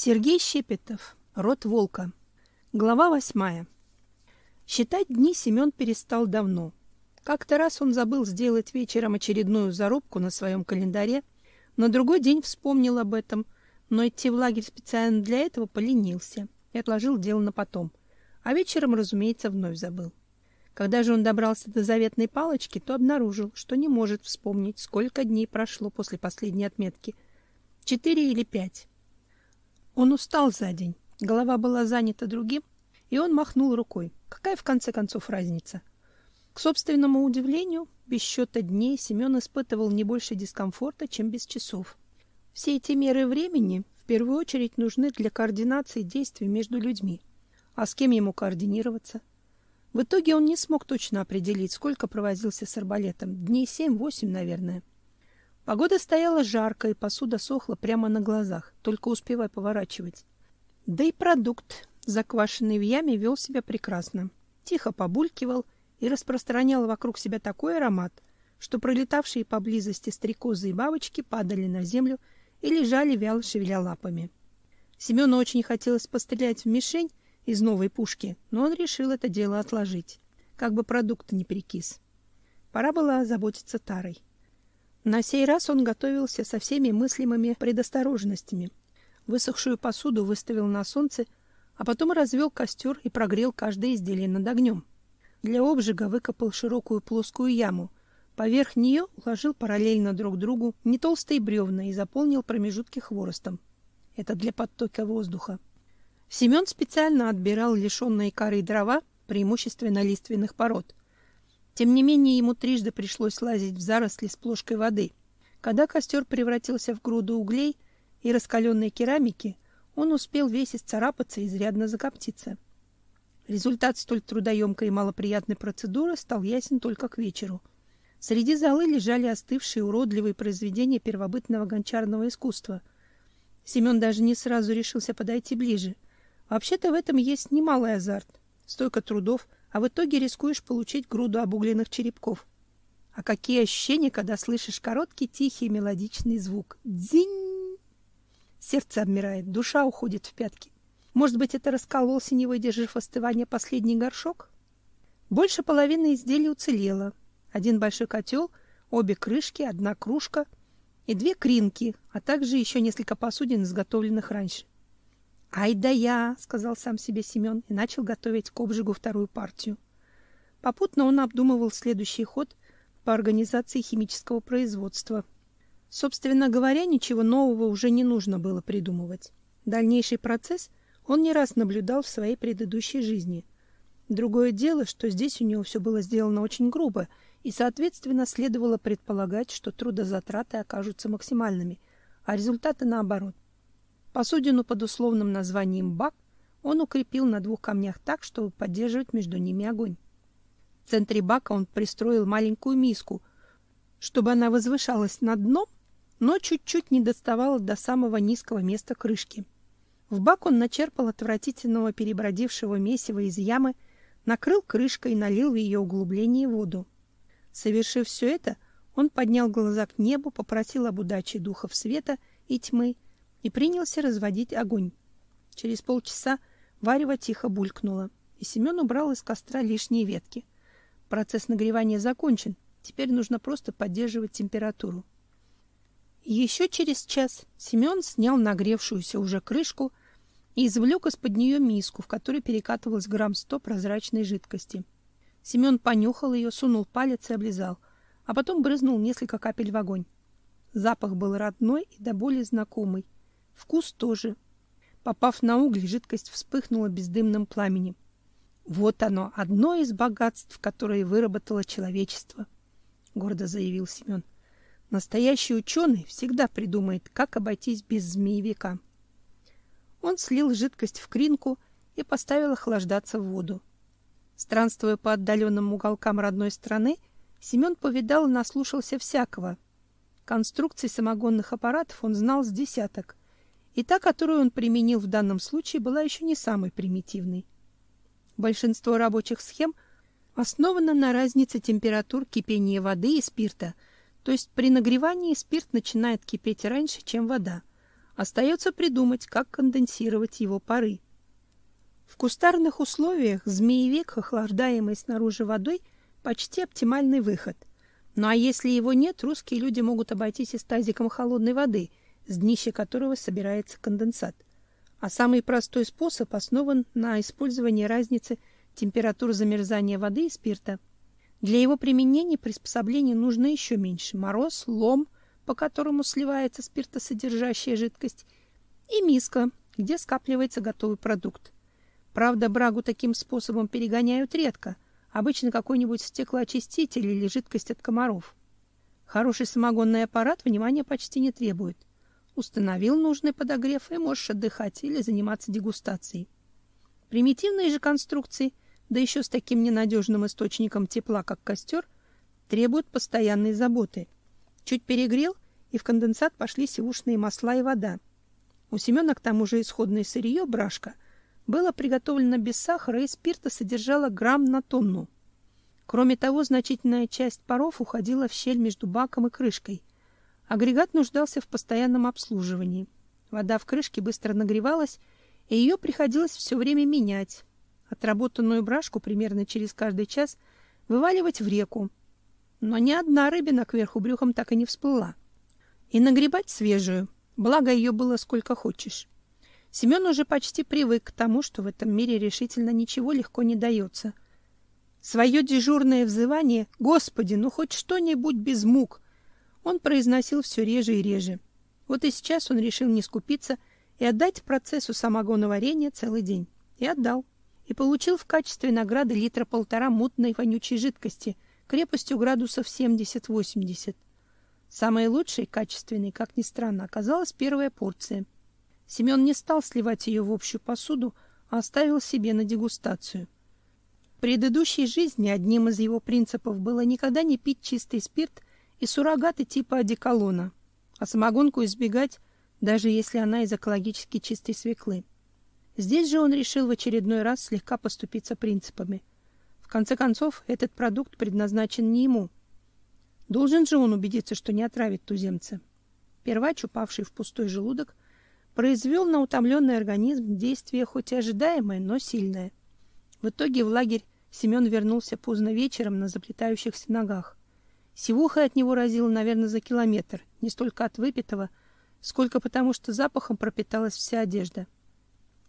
Сергей Щепетов. Род волка. Глава восьмая. Считать дни Семен перестал давно. Как-то раз он забыл сделать вечером очередную зарубку на своем календаре, на другой день вспомнил об этом, но идти в лагерь специально для этого поленился и отложил дело на потом. А вечером, разумеется, вновь забыл. Когда же он добрался до заветной палочки, то обнаружил, что не может вспомнить, сколько дней прошло после последней отметки. Четыре или пять. Он устал за день, голова была занята другим, и он махнул рукой. Какая в конце концов разница? К собственному удивлению, без счета дней Семен испытывал не больше дискомфорта, чем без часов. Все эти меры времени в первую очередь нужны для координации действий между людьми. А с кем ему координироваться? В итоге он не смог точно определить, сколько провозился с арбалетом. Дней семь-восемь, наверное. Погода стояла жаркая, посуда сохла прямо на глазах, только успевай поворачивать. Да и продукт заквашенный в яме, вел себя прекрасно. Тихо побулькивал и распространял вокруг себя такой аромат, что пролетавшие поблизости стрекозы и бабочки падали на землю и лежали вяло шевеля лапами. Семену очень хотелось пострелять в мишень из новой пушки, но он решил это дело отложить, как бы продукт не перекис. Пора было заботиться Тарой. На сей раз он готовился со всеми мыслимыми предосторожностями. Высохшую посуду выставил на солнце а потом развел костер и прогрел каждое изделие над огнем. Для обжига выкопал широкую плоскую яму. Поверх нее уложил параллельно друг другу не толстые бревна и заполнил промежутки хворостом. Это для подтока воздуха. Семен специально отбирал лишенные коры дрова, преимущественно лиственных пород. Тем не менее, ему трижды пришлось лазить в заросли с плошкой воды. Когда костер превратился в груду углей и раскаленной керамики, он успел весь исцарапаться и изрядно закоптиться. Результат столь трудоемкой и малоприятной процедуры стал ясен только к вечеру. Среди золы лежали остывшие уродливые произведения первобытного гончарного искусства. Семен даже не сразу решился подойти ближе. Вообще-то в этом есть немалый азарт. Столько трудов, а в итоге рискуешь получить груду обугленных черепков. А какие ощущения, когда слышишь короткий, тихий, мелодичный звук. Дзинь! Сердце обмирает, душа уходит в пятки. Может быть, это раскололся, не выдержав остывания, последний горшок? Больше половины изделия уцелело. Один большой котел, обе крышки, одна кружка и две кринки, а также еще несколько посудин, изготовленных раньше. «Ай да я!» — сказал сам себе Семен и начал готовить к обжигу вторую партию. Попутно он обдумывал следующий ход по организации химического производства — Собственно говоря, ничего нового уже не нужно было придумывать. Дальнейший процесс он не раз наблюдал в своей предыдущей жизни. Другое дело, что здесь у него все было сделано очень грубо, и, соответственно, следовало предполагать, что трудозатраты окажутся максимальными, а результаты наоборот. Посудину под условным названием «бак» он укрепил на двух камнях так, чтобы поддерживать между ними огонь. В центре бака он пристроил маленькую миску, чтобы она возвышалась над дном но чуть-чуть не доставало до самого низкого места крышки. В бак он начерпал отвратительного перебродившего месива из ямы, накрыл крышкой и налил в ее углубление воду. Совершив все это, он поднял глаза к небу, попросил об удаче духов света и тьмы и принялся разводить огонь. Через полчаса варево тихо булькнуло, и Семен убрал из костра лишние ветки. Процесс нагревания закончен, теперь нужно просто поддерживать температуру. Еще через час Семен снял нагревшуюся уже крышку и извлек из-под нее миску, в которой перекатывалось грамм сто прозрачной жидкости. Семен понюхал ее, сунул палец и облизал, а потом брызнул несколько капель в огонь. Запах был родной и до боли знакомый. Вкус тоже. Попав на угли, жидкость вспыхнула бездымным пламенем. Вот оно, одно из богатств, которые выработало человечество, гордо заявил Семен. — Настоящий ученый всегда придумает, как обойтись без змеевика. Он слил жидкость в кринку и поставил охлаждаться в воду. Странствуя по отдаленным уголкам родной страны, Семен повидал и наслушался всякого. Конструкций самогонных аппаратов он знал с десяток, и та, которую он применил в данном случае, была еще не самой примитивной. Большинство рабочих схем основано на разнице температур кипения воды и спирта – то есть при нагревании спирт начинает кипеть раньше, чем вода, Остается придумать, как конденсировать его пары. В кустарных условиях змеевик, охлаждаемый снаружи водой, почти оптимальный выход. Ну а если его нет, русские люди могут обойтись и тазиком холодной воды, с днища которого собирается конденсат. А самый простой способ основан на использовании разницы температур замерзания воды и спирта. Для его применения приспособлений нужно еще меньше: мороз, лом, по которому сливается спиртосодержащая жидкость, и миска, где скапливается готовый продукт. Правда, брагу таким способом перегоняют редко. Обычно какой-нибудь стеклоочиститель или жидкость от комаров. Хороший самогонный аппарат внимания почти не требует. Установил нужный подогрев и можешь отдыхать или заниматься дегустацией. Примитивные же конструкции, да еще с таким ненадежным источником тепла, как костер, требуют постоянной заботы. Чуть перегрел, и в конденсат пошли сивушные масла и вода. У Семена к тому же исходное сырье, брашка, было приготовлено без сахара и спирта содержало грамм на тонну. Кроме того, значительная часть паров уходила в щель между баком и крышкой, Агрегат нуждался в постоянном обслуживании. Вода в крышке быстро нагревалась, и ее приходилось все время менять. Отработанную брашку примерно через каждый час вываливать в реку. Но ни одна рыбина кверху брюхом так и не всплыла. И нагребать свежую, благо ее было сколько хочешь. Семен уже почти привык к тому, что в этом мире решительно ничего легко не дается. Свое дежурное взывание «Господи, ну хоть что-нибудь без мук!» Он произносил все реже и реже. Вот и сейчас он решил не скупиться и отдать процессу самогоноварения целый день. И отдал. И получил в качестве награды литра полтора мутной вонючей жидкости крепостью градусов 70-80. Самой лучшей, качественной, как ни странно, оказалась первая порция. Семен не стал сливать ее в общую посуду, а оставил себе на дегустацию. В предыдущей жизни одним из его принципов было никогда не пить чистый спирт и суррогаты типа одеколона, а самогонку избегать, даже если она из экологически чистой свеклы. Здесь же он решил в очередной раз слегка поступиться принципами. В конце концов, этот продукт предназначен не ему. Должен же он убедиться, что не отравит туземца. Первач, упавший в пустой желудок, произвел на утомленный организм действие хоть и ожидаемое, но сильное. В итоге в лагерь Семен вернулся поздно вечером на заплетающихся ногах. Сивуха от него разило, наверное, за километр, не столько от выпитого, сколько потому, что запахом пропиталась вся одежда.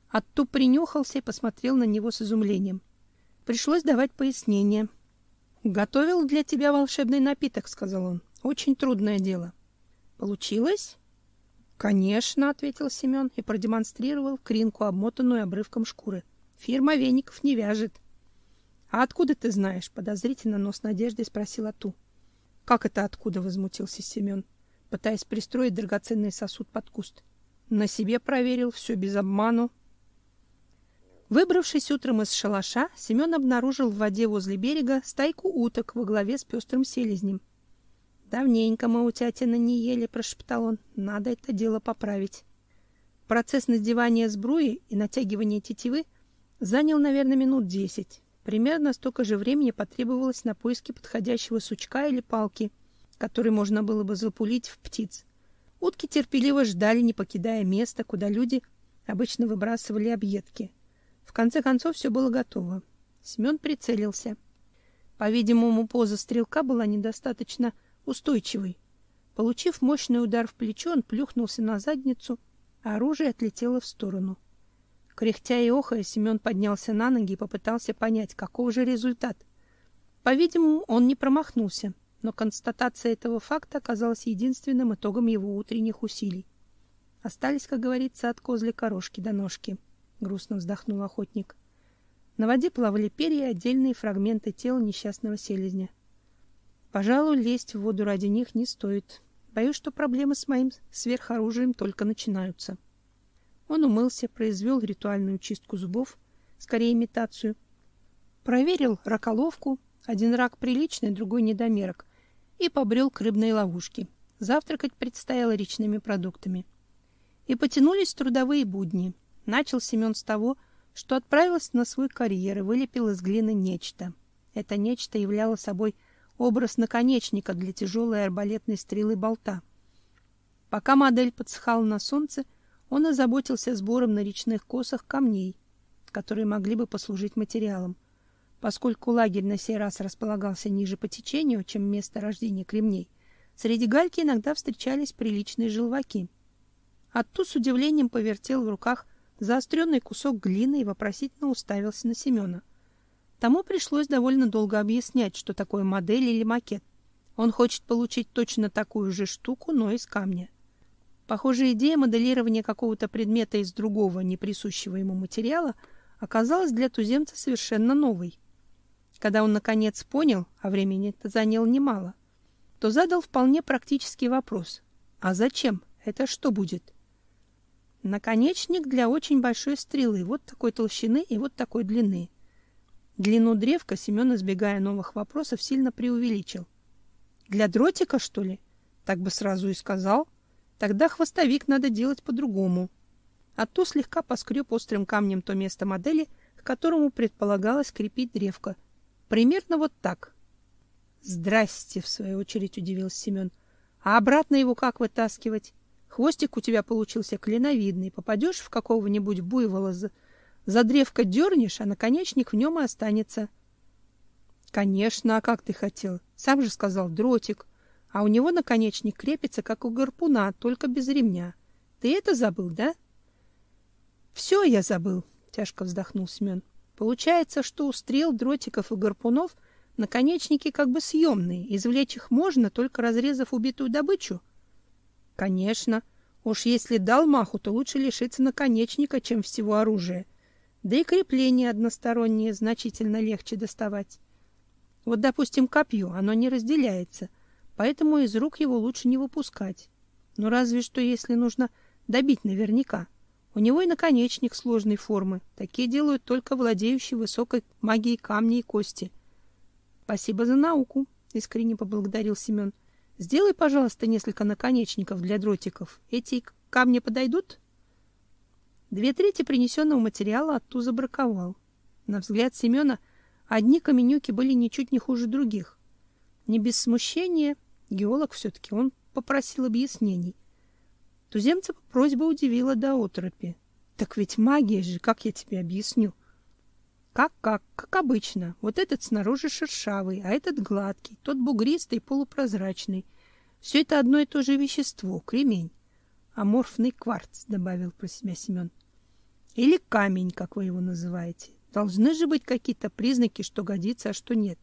Отту принюхался и посмотрел на него с изумлением. Пришлось давать пояснение. Готовил для тебя волшебный напиток, сказал он. Очень трудное дело. Получилось? Конечно, ответил Семен и продемонстрировал кринку, обмотанную обрывком шкуры. Фирма веников не вяжет. А откуда ты знаешь? подозрительно, но с надеждой спросила Ту. Как это откуда возмутился Семен, пытаясь пристроить драгоценный сосуд под куст. На себе проверил, все без обману. Выбравшись утром из шалаша, Семен обнаружил в воде возле берега стайку уток во главе с пестрым селезнем. Давненько мы утятина не ели, прошептал он. Надо это дело поправить. Процесс надевания сбруи и натягивания тетивы занял, наверное, минут десять. Примерно столько же времени потребовалось на поиски подходящего сучка или палки, который можно было бы запулить в птиц. Утки терпеливо ждали, не покидая места, куда люди обычно выбрасывали объедки. В конце концов все было готово. Семен прицелился. По-видимому, поза стрелка была недостаточно устойчивой. Получив мощный удар в плечо, он плюхнулся на задницу, а оружие отлетело в сторону. Кряхтя и охая, Семен поднялся на ноги и попытался понять, каков же результат. По-видимому, он не промахнулся, но констатация этого факта оказалась единственным итогом его утренних усилий. Остались, как говорится, от козлика рожки до ножки, грустно вздохнул охотник. На воде плавали перья и отдельные фрагменты тела несчастного селезня. Пожалуй, лезть в воду ради них не стоит. Боюсь, что проблемы с моим сверхоружием только начинаются. Он умылся, произвел ритуальную чистку зубов, скорее имитацию. Проверил раколовку, один рак приличный, другой недомерок, и побрел к рыбной ловушке. Завтракать предстояло речными продуктами. И потянулись трудовые будни. Начал Семен с того, что отправился на свой карьер и вылепил из глины нечто. Это нечто являло собой образ наконечника для тяжелой арбалетной стрелы болта. Пока модель подсыхала на солнце, он озаботился сбором на речных косах камней, которые могли бы послужить материалом. Поскольку лагерь на сей раз располагался ниже по течению, чем место рождения кремней, среди гальки иногда встречались приличные желваки. Отту с удивлением повертел в руках заостренный кусок глины и вопросительно уставился на Семена. Тому пришлось довольно долго объяснять, что такое модель или макет. Он хочет получить точно такую же штуку, но из камня. Похоже, идея моделирования какого-то предмета из другого, не присущего ему материала, оказалась для туземца совершенно новой. Когда он наконец понял, а времени это заняло немало, то задал вполне практический вопрос: "А зачем? Это что будет?" Наконечник для очень большой стрелы, вот такой толщины и вот такой длины. Длину древка Семен, избегая новых вопросов, сильно преувеличил. Для дротика, что ли? Так бы сразу и сказал. Тогда хвостовик надо делать по-другому. А то слегка поскреб острым камнем то место модели, к которому предполагалось крепить древко. Примерно вот так. Здрасте, в свою очередь удивился Семен. А обратно его как вытаскивать? Хвостик у тебя получился клиновидный. Попадешь в какого-нибудь буйвола за, за древко дернешь, а наконечник в нем и останется. Конечно, а как ты хотел? Сам же сказал дротик а у него наконечник крепится, как у гарпуна, только без ремня. Ты это забыл, да? Все я забыл, тяжко вздохнул Семен. Получается, что у стрел, дротиков и гарпунов наконечники как бы съемные, извлечь их можно, только разрезав убитую добычу. Конечно. Уж если дал маху, то лучше лишиться наконечника, чем всего оружия. Да и крепление одностороннее значительно легче доставать. Вот, допустим, копье, оно не разделяется — поэтому из рук его лучше не выпускать. Но разве что если нужно добить наверняка. У него и наконечник сложной формы. Такие делают только владеющие высокой магией камней и кости. Спасибо за науку, искренне поблагодарил Семен. Сделай, пожалуйста, несколько наконечников для дротиков. Эти камни подойдут? Две трети принесенного материала оттуда забраковал. На взгляд Семена одни каменюки были ничуть не хуже других. Не без смущения Геолог все-таки, он попросил объяснений. Туземца просьба удивила до отропи. Так ведь магия же, как я тебе объясню? Как-как, как обычно. Вот этот снаружи шершавый, а этот гладкий, тот бугристый, полупрозрачный. Все это одно и то же вещество, кремень. Аморфный кварц, добавил про себя Семен. Или камень, как вы его называете. Должны же быть какие-то признаки, что годится, а что нет.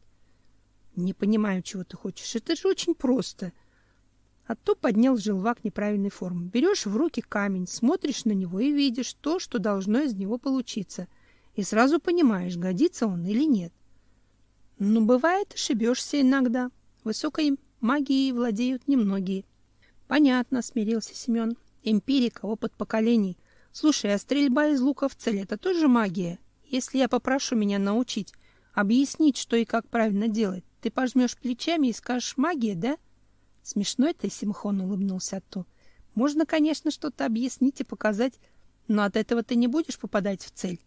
Не понимаю, чего ты хочешь. Это же очень просто. А то поднял желвак неправильной формы. Берешь в руки камень, смотришь на него и видишь то, что должно из него получиться. И сразу понимаешь, годится он или нет. Ну, бывает, ошибешься иногда. Высокой магией владеют немногие. Понятно, смирился Семен. Эмпирика, опыт поколений. Слушай, а стрельба из лука в цель — это тоже магия? Если я попрошу меня научить, объяснить, что и как правильно делать, ты пожмешь плечами и скажешь магия, да? Смешной ты, Симхон улыбнулся Ату. Можно, конечно, что-то объяснить и показать, но от этого ты не будешь попадать в цель.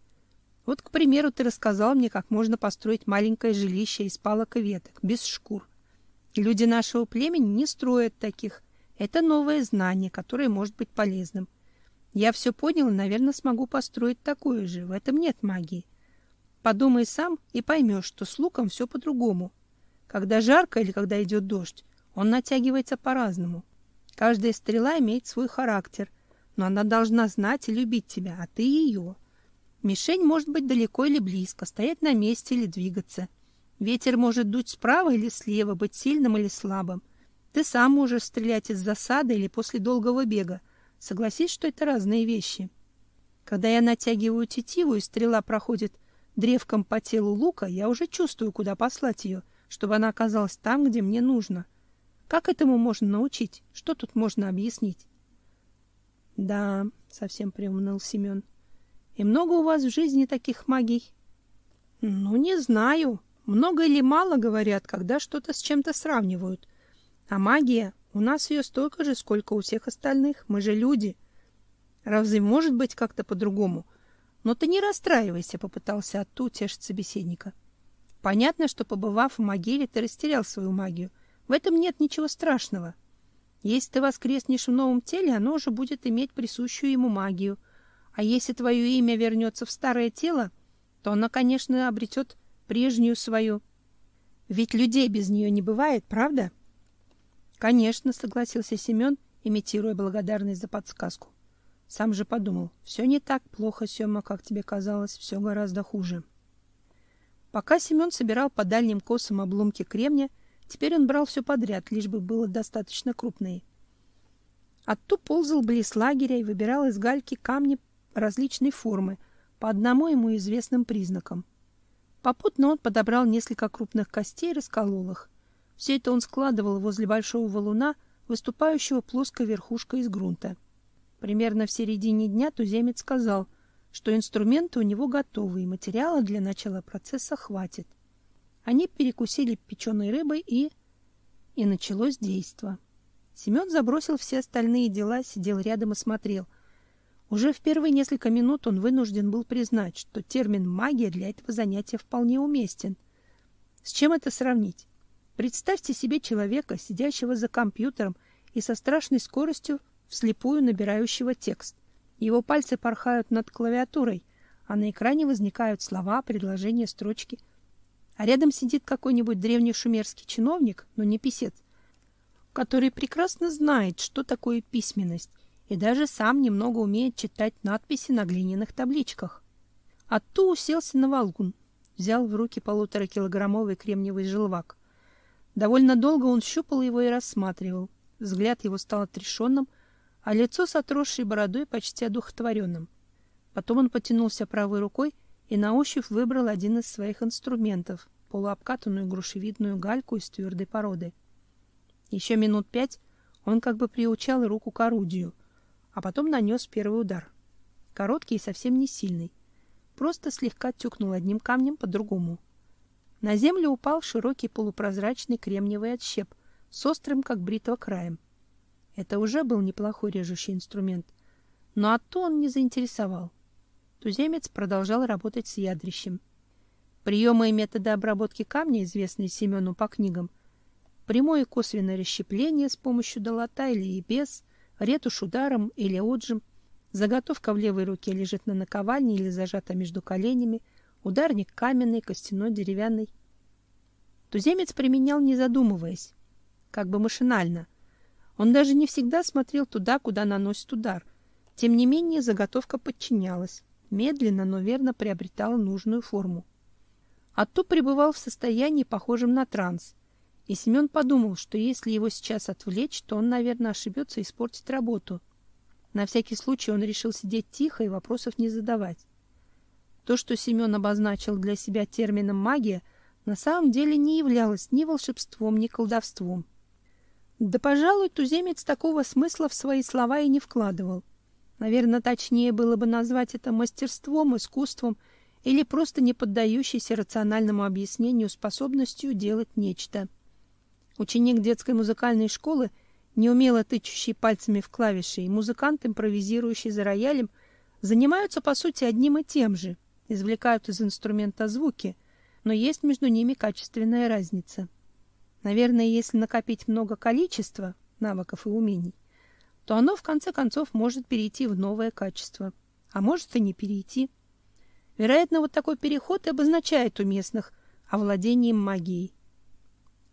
Вот, к примеру, ты рассказал мне, как можно построить маленькое жилище из палок и веток, без шкур. Люди нашего племени не строят таких. Это новое знание, которое может быть полезным. Я все понял и, наверное, смогу построить такое же. В этом нет магии. Подумай сам и поймешь, что с луком все по-другому. Когда жарко или когда идет дождь, он натягивается по-разному. Каждая стрела имеет свой характер, но она должна знать и любить тебя, а ты ее. Мишень может быть далеко или близко, стоять на месте или двигаться. Ветер может дуть справа или слева, быть сильным или слабым. Ты сам можешь стрелять из засады или после долгого бега. Согласись, что это разные вещи. Когда я натягиваю тетиву и стрела проходит древком по телу лука, я уже чувствую, куда послать ее — чтобы она оказалась там, где мне нужно. Как этому можно научить? Что тут можно объяснить? Да, совсем приуныл Семен. И много у вас в жизни таких магий? Ну, не знаю. Много или мало говорят, когда что-то с чем-то сравнивают. А магия, у нас ее столько же, сколько у всех остальных. Мы же люди. Разве может быть как-то по-другому? Но ты не расстраивайся, попытался отту утешить собеседника. Понятно, что побывав в могиле, ты растерял свою магию. В этом нет ничего страшного. Если ты воскреснешь в новом теле, оно уже будет иметь присущую ему магию. А если твое имя вернется в старое тело, то оно, конечно, обретет прежнюю свою. Ведь людей без нее не бывает, правда? Конечно, согласился Семен, имитируя благодарность за подсказку. Сам же подумал, все не так плохо, Сема, как тебе казалось, все гораздо хуже. Пока Семен собирал по дальним косам обломки кремня, Теперь он брал все подряд, лишь бы было достаточно крупные. Отту ползал близ лагеря и выбирал из гальки камни различной формы, по одному ему известным признакам. Попутно он подобрал несколько крупных костей и расколол их. Все это он складывал возле большого валуна, выступающего плоской верхушкой из грунта. Примерно в середине дня туземец сказал, что инструменты у него готовы и материала для начала процесса хватит. Они перекусили печеной рыбой и... И началось действо. Семен забросил все остальные дела, сидел рядом и смотрел. Уже в первые несколько минут он вынужден был признать, что термин «магия» для этого занятия вполне уместен. С чем это сравнить? Представьте себе человека, сидящего за компьютером и со страшной скоростью вслепую набирающего текст. Его пальцы порхают над клавиатурой, а на экране возникают слова, предложения, строчки – а рядом сидит какой-нибудь древний шумерский чиновник, но не писец, который прекрасно знает, что такое письменность, и даже сам немного умеет читать надписи на глиняных табличках. Отту уселся на валун, взял в руки полуторакилограммовый кремниевый желвак. Довольно долго он щупал его и рассматривал. Взгляд его стал отрешенным, а лицо с отросшей бородой почти одухотворенным. Потом он потянулся правой рукой и на ощупь выбрал один из своих инструментов — полуобкатанную грушевидную гальку из твердой породы. Еще минут пять он как бы приучал руку к орудию, а потом нанес первый удар. Короткий и совсем не сильный. Просто слегка тюкнул одним камнем по другому. На землю упал широкий полупрозрачный кремниевый отщеп с острым, как бритва, краем. Это уже был неплохой режущий инструмент, но отту он не заинтересовал. Туземец продолжал работать с ядрищем. Приемы и методы обработки камня, известные Семену по книгам, прямое и косвенное расщепление с помощью долота или и без, ретушь ударом или отжим, заготовка в левой руке лежит на наковальне или зажата между коленями, ударник каменный, костяной, деревянный. Туземец применял, не задумываясь, как бы машинально. Он даже не всегда смотрел туда, куда наносит удар. Тем не менее, заготовка подчинялась медленно, но верно приобретала нужную форму. Отту пребывал в состоянии, похожем на транс, и Семен подумал, что если его сейчас отвлечь, то он, наверное, ошибется и испортит работу. На всякий случай он решил сидеть тихо и вопросов не задавать. То, что Семен обозначил для себя термином «магия», на самом деле не являлось ни волшебством, ни колдовством. Да, пожалуй, туземец такого смысла в свои слова и не вкладывал. Наверное, точнее было бы назвать это мастерством, искусством или просто не поддающейся рациональному объяснению способностью делать нечто. Ученик детской музыкальной школы, неумело тычущий пальцами в клавиши, и музыкант, импровизирующий за роялем, занимаются по сути одним и тем же, извлекают из инструмента звуки, но есть между ними качественная разница. Наверное, если накопить много количества навыков и умений, то оно в конце концов может перейти в новое качество, а может и не перейти. Вероятно, вот такой переход и обозначает у местных овладением магией.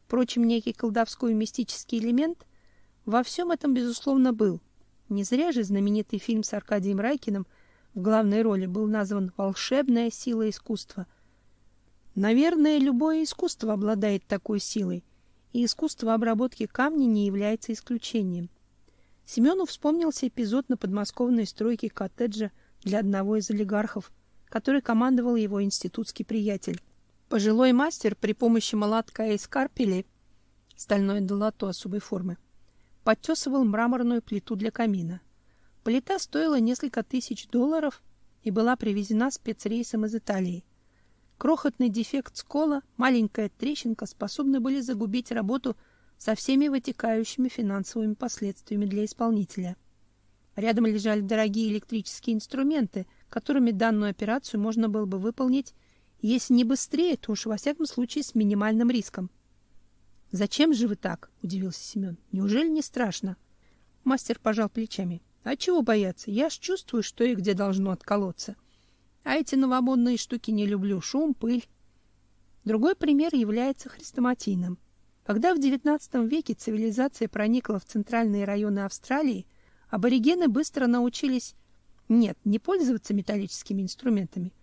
Впрочем, некий колдовской мистический элемент во всем этом безусловно был. Не зря же знаменитый фильм с Аркадием Райкиным в главной роли был назван Волшебная сила искусства. Наверное, любое искусство обладает такой силой, и искусство обработки камня не является исключением. Семену вспомнился эпизод на подмосковной стройке коттеджа для одного из олигархов, который командовал его институтский приятель. Пожилой мастер при помощи молотка и скарпели, стальное долото особой формы, подтесывал мраморную плиту для камина. Плита стоила несколько тысяч долларов и была привезена спецрейсом из Италии. Крохотный дефект скола, маленькая трещинка способны были загубить работу со всеми вытекающими финансовыми последствиями для исполнителя. Рядом лежали дорогие электрические инструменты, которыми данную операцию можно было бы выполнить, если не быстрее, то уж во всяком случае с минимальным риском. Зачем же вы так? удивился Семен. Неужели не страшно? Мастер пожал плечами. А чего бояться? Я ж чувствую, что и где должно отколоться. А эти новомодные штуки не люблю: шум, пыль. Другой пример является хрестоматийным. Когда в XIX веке цивилизация проникла в центральные районы Австралии, аборигены быстро научились нет, не пользоваться металлическими инструментами.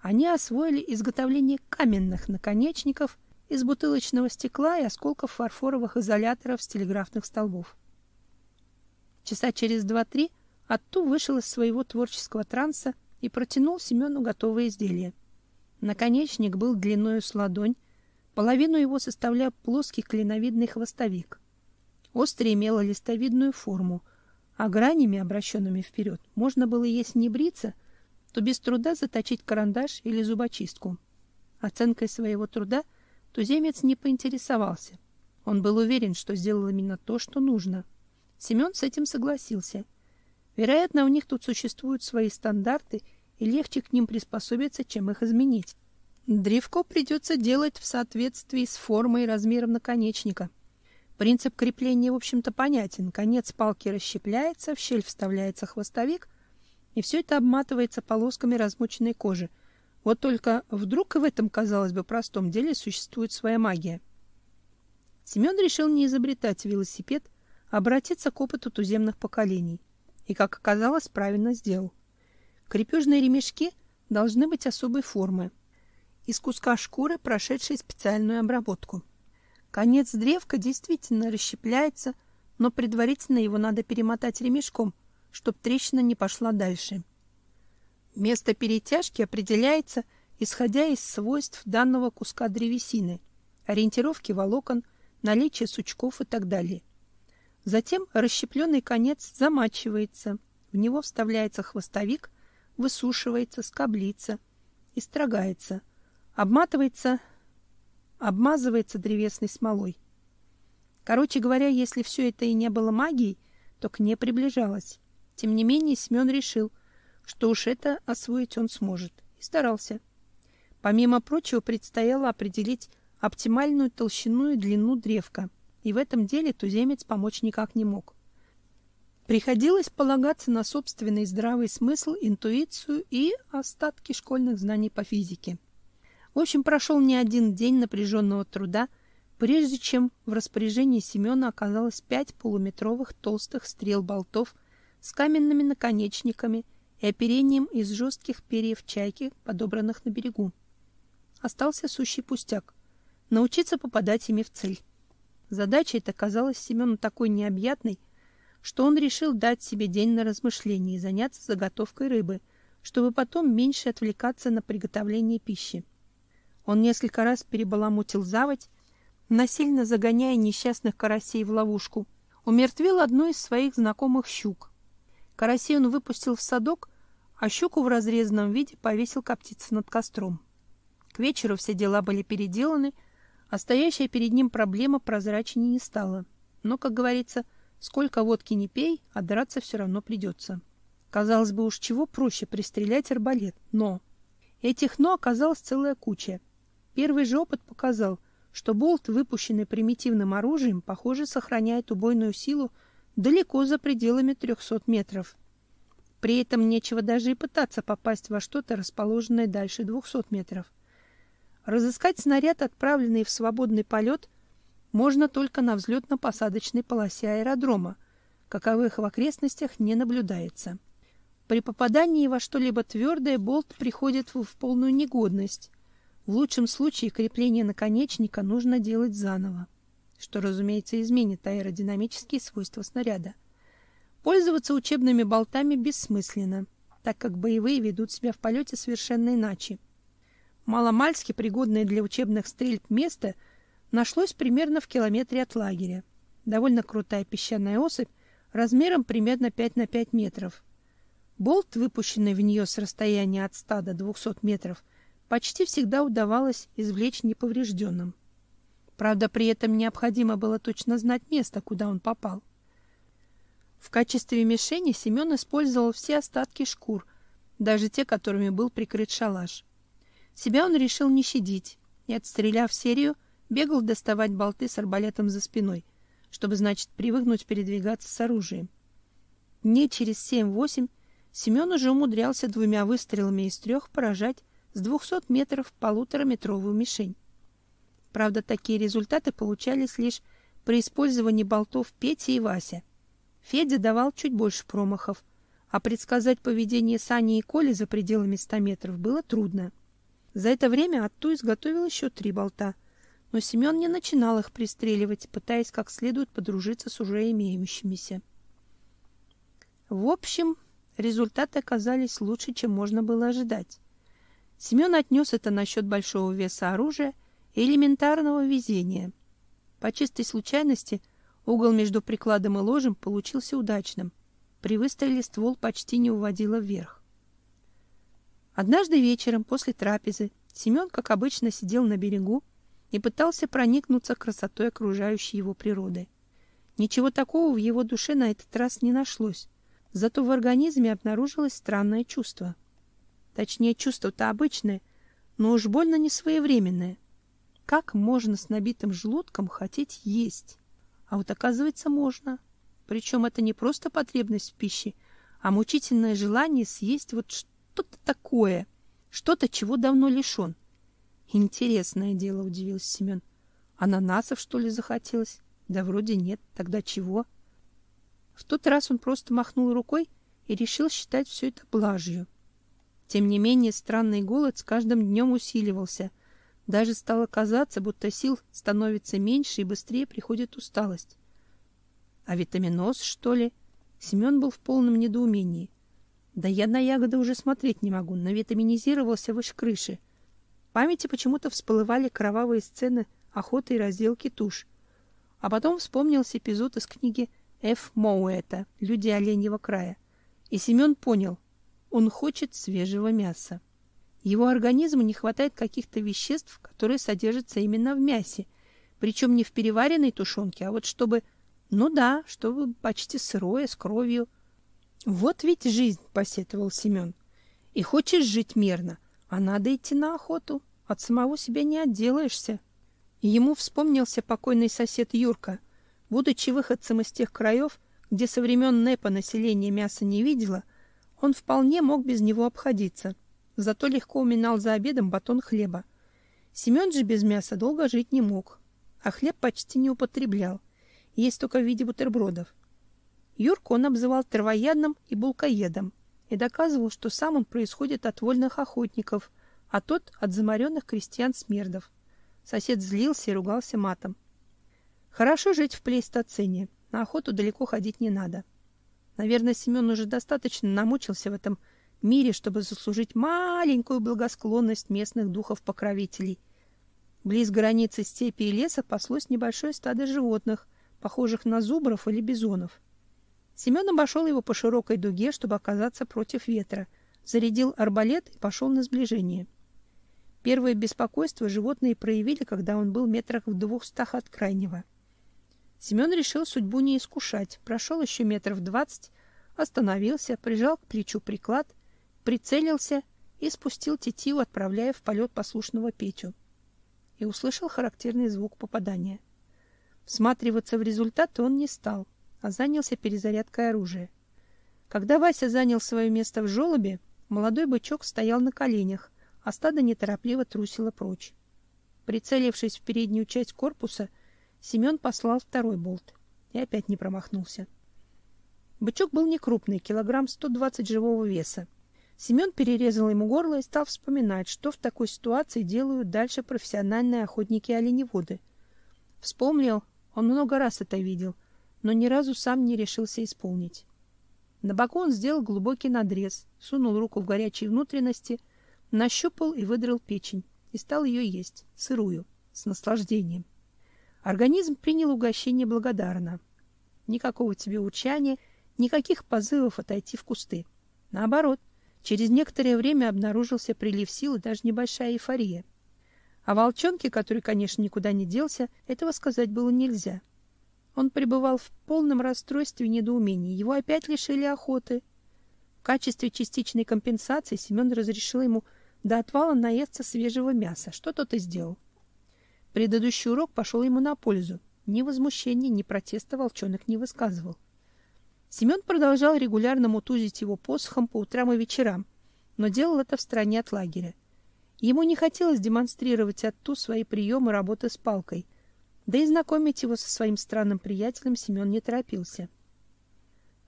Они освоили изготовление каменных наконечников из бутылочного стекла и осколков фарфоровых изоляторов с телеграфных столбов. Часа через два-три Атту вышел из своего творческого транса и протянул Семену готовое изделие. Наконечник был длиною с ладонь, половину его составлял плоский клиновидный хвостовик. Острие имело листовидную форму, а гранями, обращенными вперед, можно было, если не бриться, то без труда заточить карандаш или зубочистку. Оценкой своего труда – Туземец не поинтересовался. Он был уверен, что сделал именно то, что нужно. Семен с этим согласился. Вероятно, у них тут существуют свои стандарты, и легче к ним приспособиться, чем их изменить. Древко придется делать в соответствии с формой и размером наконечника. Принцип крепления, в общем-то, понятен. Конец палки расщепляется, в щель вставляется хвостовик, и все это обматывается полосками размоченной кожи – вот только вдруг и в этом, казалось бы, простом деле существует своя магия. Семен решил не изобретать велосипед, а обратиться к опыту туземных поколений. И, как оказалось, правильно сделал. Крепежные ремешки должны быть особой формы, из куска шкуры, прошедшей специальную обработку. Конец древка действительно расщепляется, но предварительно его надо перемотать ремешком, чтобы трещина не пошла дальше. Место перетяжки определяется исходя из свойств данного куска древесины, ориентировки волокон, наличия сучков и так далее. Затем расщепленный конец замачивается, в него вставляется хвостовик, высушивается, скоблится и строгается, обматывается, обмазывается древесной смолой. Короче говоря, если все это и не было магией, то к ней приближалось. Тем не менее, Семен решил – что уж это освоить он сможет, и старался. Помимо прочего, предстояло определить оптимальную толщину и длину древка, и в этом деле туземец помочь никак не мог. Приходилось полагаться на собственный здравый смысл, интуицию и остатки школьных знаний по физике. В общем, прошел не один день напряженного труда, прежде чем в распоряжении Семена оказалось пять полуметровых толстых стрел-болтов с каменными наконечниками и оперением из жестких перьев чайки, подобранных на берегу. Остался сущий пустяк — научиться попадать ими в цель. Задача эта казалась Семену такой необъятной, что он решил дать себе день на размышление и заняться заготовкой рыбы, чтобы потом меньше отвлекаться на приготовление пищи. Он несколько раз перебаламутил заводь, насильно загоняя несчастных карасей в ловушку, умертвил одну из своих знакомых щук. Карасей он выпустил в садок, а щуку в разрезанном виде повесил коптиться над костром. К вечеру все дела были переделаны, а стоящая перед ним проблема прозрачнее не стала. Но, как говорится, сколько водки не пей, а драться все равно придется. Казалось бы, уж чего проще пристрелять арбалет, но... Этих «но» оказалась целая куча. Первый же опыт показал, что болт, выпущенный примитивным оружием, похоже, сохраняет убойную силу далеко за пределами 300 метров. При этом нечего даже и пытаться попасть во что-то, расположенное дальше 200 метров. Разыскать снаряд, отправленный в свободный полет, можно только на взлетно-посадочной полосе аэродрома, каковых в окрестностях не наблюдается. При попадании во что-либо твердое болт приходит в полную негодность. В лучшем случае крепление наконечника нужно делать заново, что, разумеется, изменит аэродинамические свойства снаряда. Пользоваться учебными болтами бессмысленно, так как боевые ведут себя в полете совершенно иначе. Маломальски пригодное для учебных стрельб место нашлось примерно в километре от лагеря. Довольно крутая песчаная осыпь размером примерно 5 на 5 метров. Болт, выпущенный в нее с расстояния от 100 до 200 метров, почти всегда удавалось извлечь неповрежденным. Правда, при этом необходимо было точно знать место, куда он попал. В качестве мишени Семен использовал все остатки шкур, даже те, которыми был прикрыт шалаш. Себя он решил не щадить и, отстреляв серию, Бегал доставать болты с арбалетом за спиной, чтобы, значит, привыкнуть передвигаться с оружием. Дней через семь-восемь Семен уже умудрялся двумя выстрелами из трех поражать с двухсот метров полутораметровую мишень. Правда, такие результаты получались лишь при использовании болтов Пети и Вася. Федя давал чуть больше промахов, а предсказать поведение Сани и Коли за пределами ста метров было трудно. За это время Атту изготовил еще три болта, но Семен не начинал их пристреливать, пытаясь как следует подружиться с уже имеющимися. В общем, результаты оказались лучше, чем можно было ожидать. Семен отнес это насчет большого веса оружия и элементарного везения. По чистой случайности угол между прикладом и ложем получился удачным. При выстреле ствол почти не уводило вверх. Однажды вечером после трапезы Семен, как обычно, сидел на берегу и пытался проникнуться красотой окружающей его природы. Ничего такого в его душе на этот раз не нашлось, зато в организме обнаружилось странное чувство. Точнее, чувство-то обычное, но уж больно несвоевременное. Как можно с набитым желудком хотеть есть? А вот оказывается можно. Причем это не просто потребность в пище, а мучительное желание съесть вот что-то такое, что-то, чего давно лишен. Интересное дело, удивился Семен. Ананасов, что ли, захотелось? Да вроде нет. Тогда чего? В тот раз он просто махнул рукой и решил считать все это блажью. Тем не менее, странный голод с каждым днем усиливался. Даже стало казаться, будто сил становится меньше и быстрее приходит усталость. А витаминоз, что ли? Семен был в полном недоумении. Да я на ягоды уже смотреть не могу, навитаминизировался выше крыши. В памяти почему-то всплывали кровавые сцены охоты и разделки туш. А потом вспомнился эпизод из книги Ф. Моуэта «Люди оленьего края». И Семен понял, он хочет свежего мяса. Его организму не хватает каких-то веществ, которые содержатся именно в мясе, причем не в переваренной тушенке, а вот чтобы ну да, чтобы почти сырое, с кровью. Вот ведь жизнь, посетовал Семен. И хочешь жить мирно, а надо идти на охоту. От самого себя не отделаешься. Ему вспомнился покойный сосед Юрка. Будучи выходцем из тех краев, где со времен НЭПа население мяса не видело, он вполне мог без него обходиться. Зато легко уминал за обедом батон хлеба. Семен же без мяса долго жить не мог, а хлеб почти не употреблял есть только в виде бутербродов. Юрку он обзывал травоядным и булкоедом и доказывал, что сам он происходит от вольных охотников, а тот от заморенных крестьян-смердов. Сосед злился и ругался матом. Хорошо жить в плейстоцене, на охоту далеко ходить не надо. Наверное, Семен уже достаточно намучился в этом мире, чтобы заслужить маленькую благосклонность местных духов-покровителей. Близ границы степи и леса паслось небольшое стадо животных, похожих на зубров или бизонов. Семен обошел его по широкой дуге, чтобы оказаться против ветра, зарядил арбалет и пошел на сближение. Первое беспокойство животные проявили, когда он был метрах в двухстах от крайнего. Семен решил судьбу не искушать, прошел еще метров двадцать, остановился, прижал к плечу приклад, прицелился и спустил тетиву, отправляя в полет послушного Петю. И услышал характерный звук попадания — Всматриваться в результаты он не стал, а занялся перезарядкой оружия. Когда Вася занял свое место в желобе, молодой бычок стоял на коленях, а стадо неторопливо трусило прочь. Прицелившись в переднюю часть корпуса, Семен послал второй болт и опять не промахнулся. Бычок был не крупный, килограмм 120 живого веса. Семен перерезал ему горло и стал вспоминать, что в такой ситуации делают дальше профессиональные охотники-оленеводы. Вспомнил, он много раз это видел, но ни разу сам не решился исполнить. На боку он сделал глубокий надрез, сунул руку в горячие внутренности, нащупал и выдрал печень и стал ее есть, сырую, с наслаждением. Организм принял угощение благодарно. Никакого тебе учания, никаких позывов отойти в кусты. Наоборот, через некоторое время обнаружился прилив сил и даже небольшая эйфория. О волчонке, который, конечно, никуда не делся, этого сказать было нельзя. Он пребывал в полном расстройстве и недоумении. Его опять лишили охоты. В качестве частичной компенсации Семен разрешил ему до отвала наесться свежего мяса. Что тот и сделал. Предыдущий урок пошел ему на пользу. Ни возмущения, ни протеста волчонок не высказывал. Семен продолжал регулярно мутузить его посохом по утрам и вечерам, но делал это в стороне от лагеря. Ему не хотелось демонстрировать отту свои приемы работы с палкой, да и знакомить его со своим странным приятелем Семен не торопился.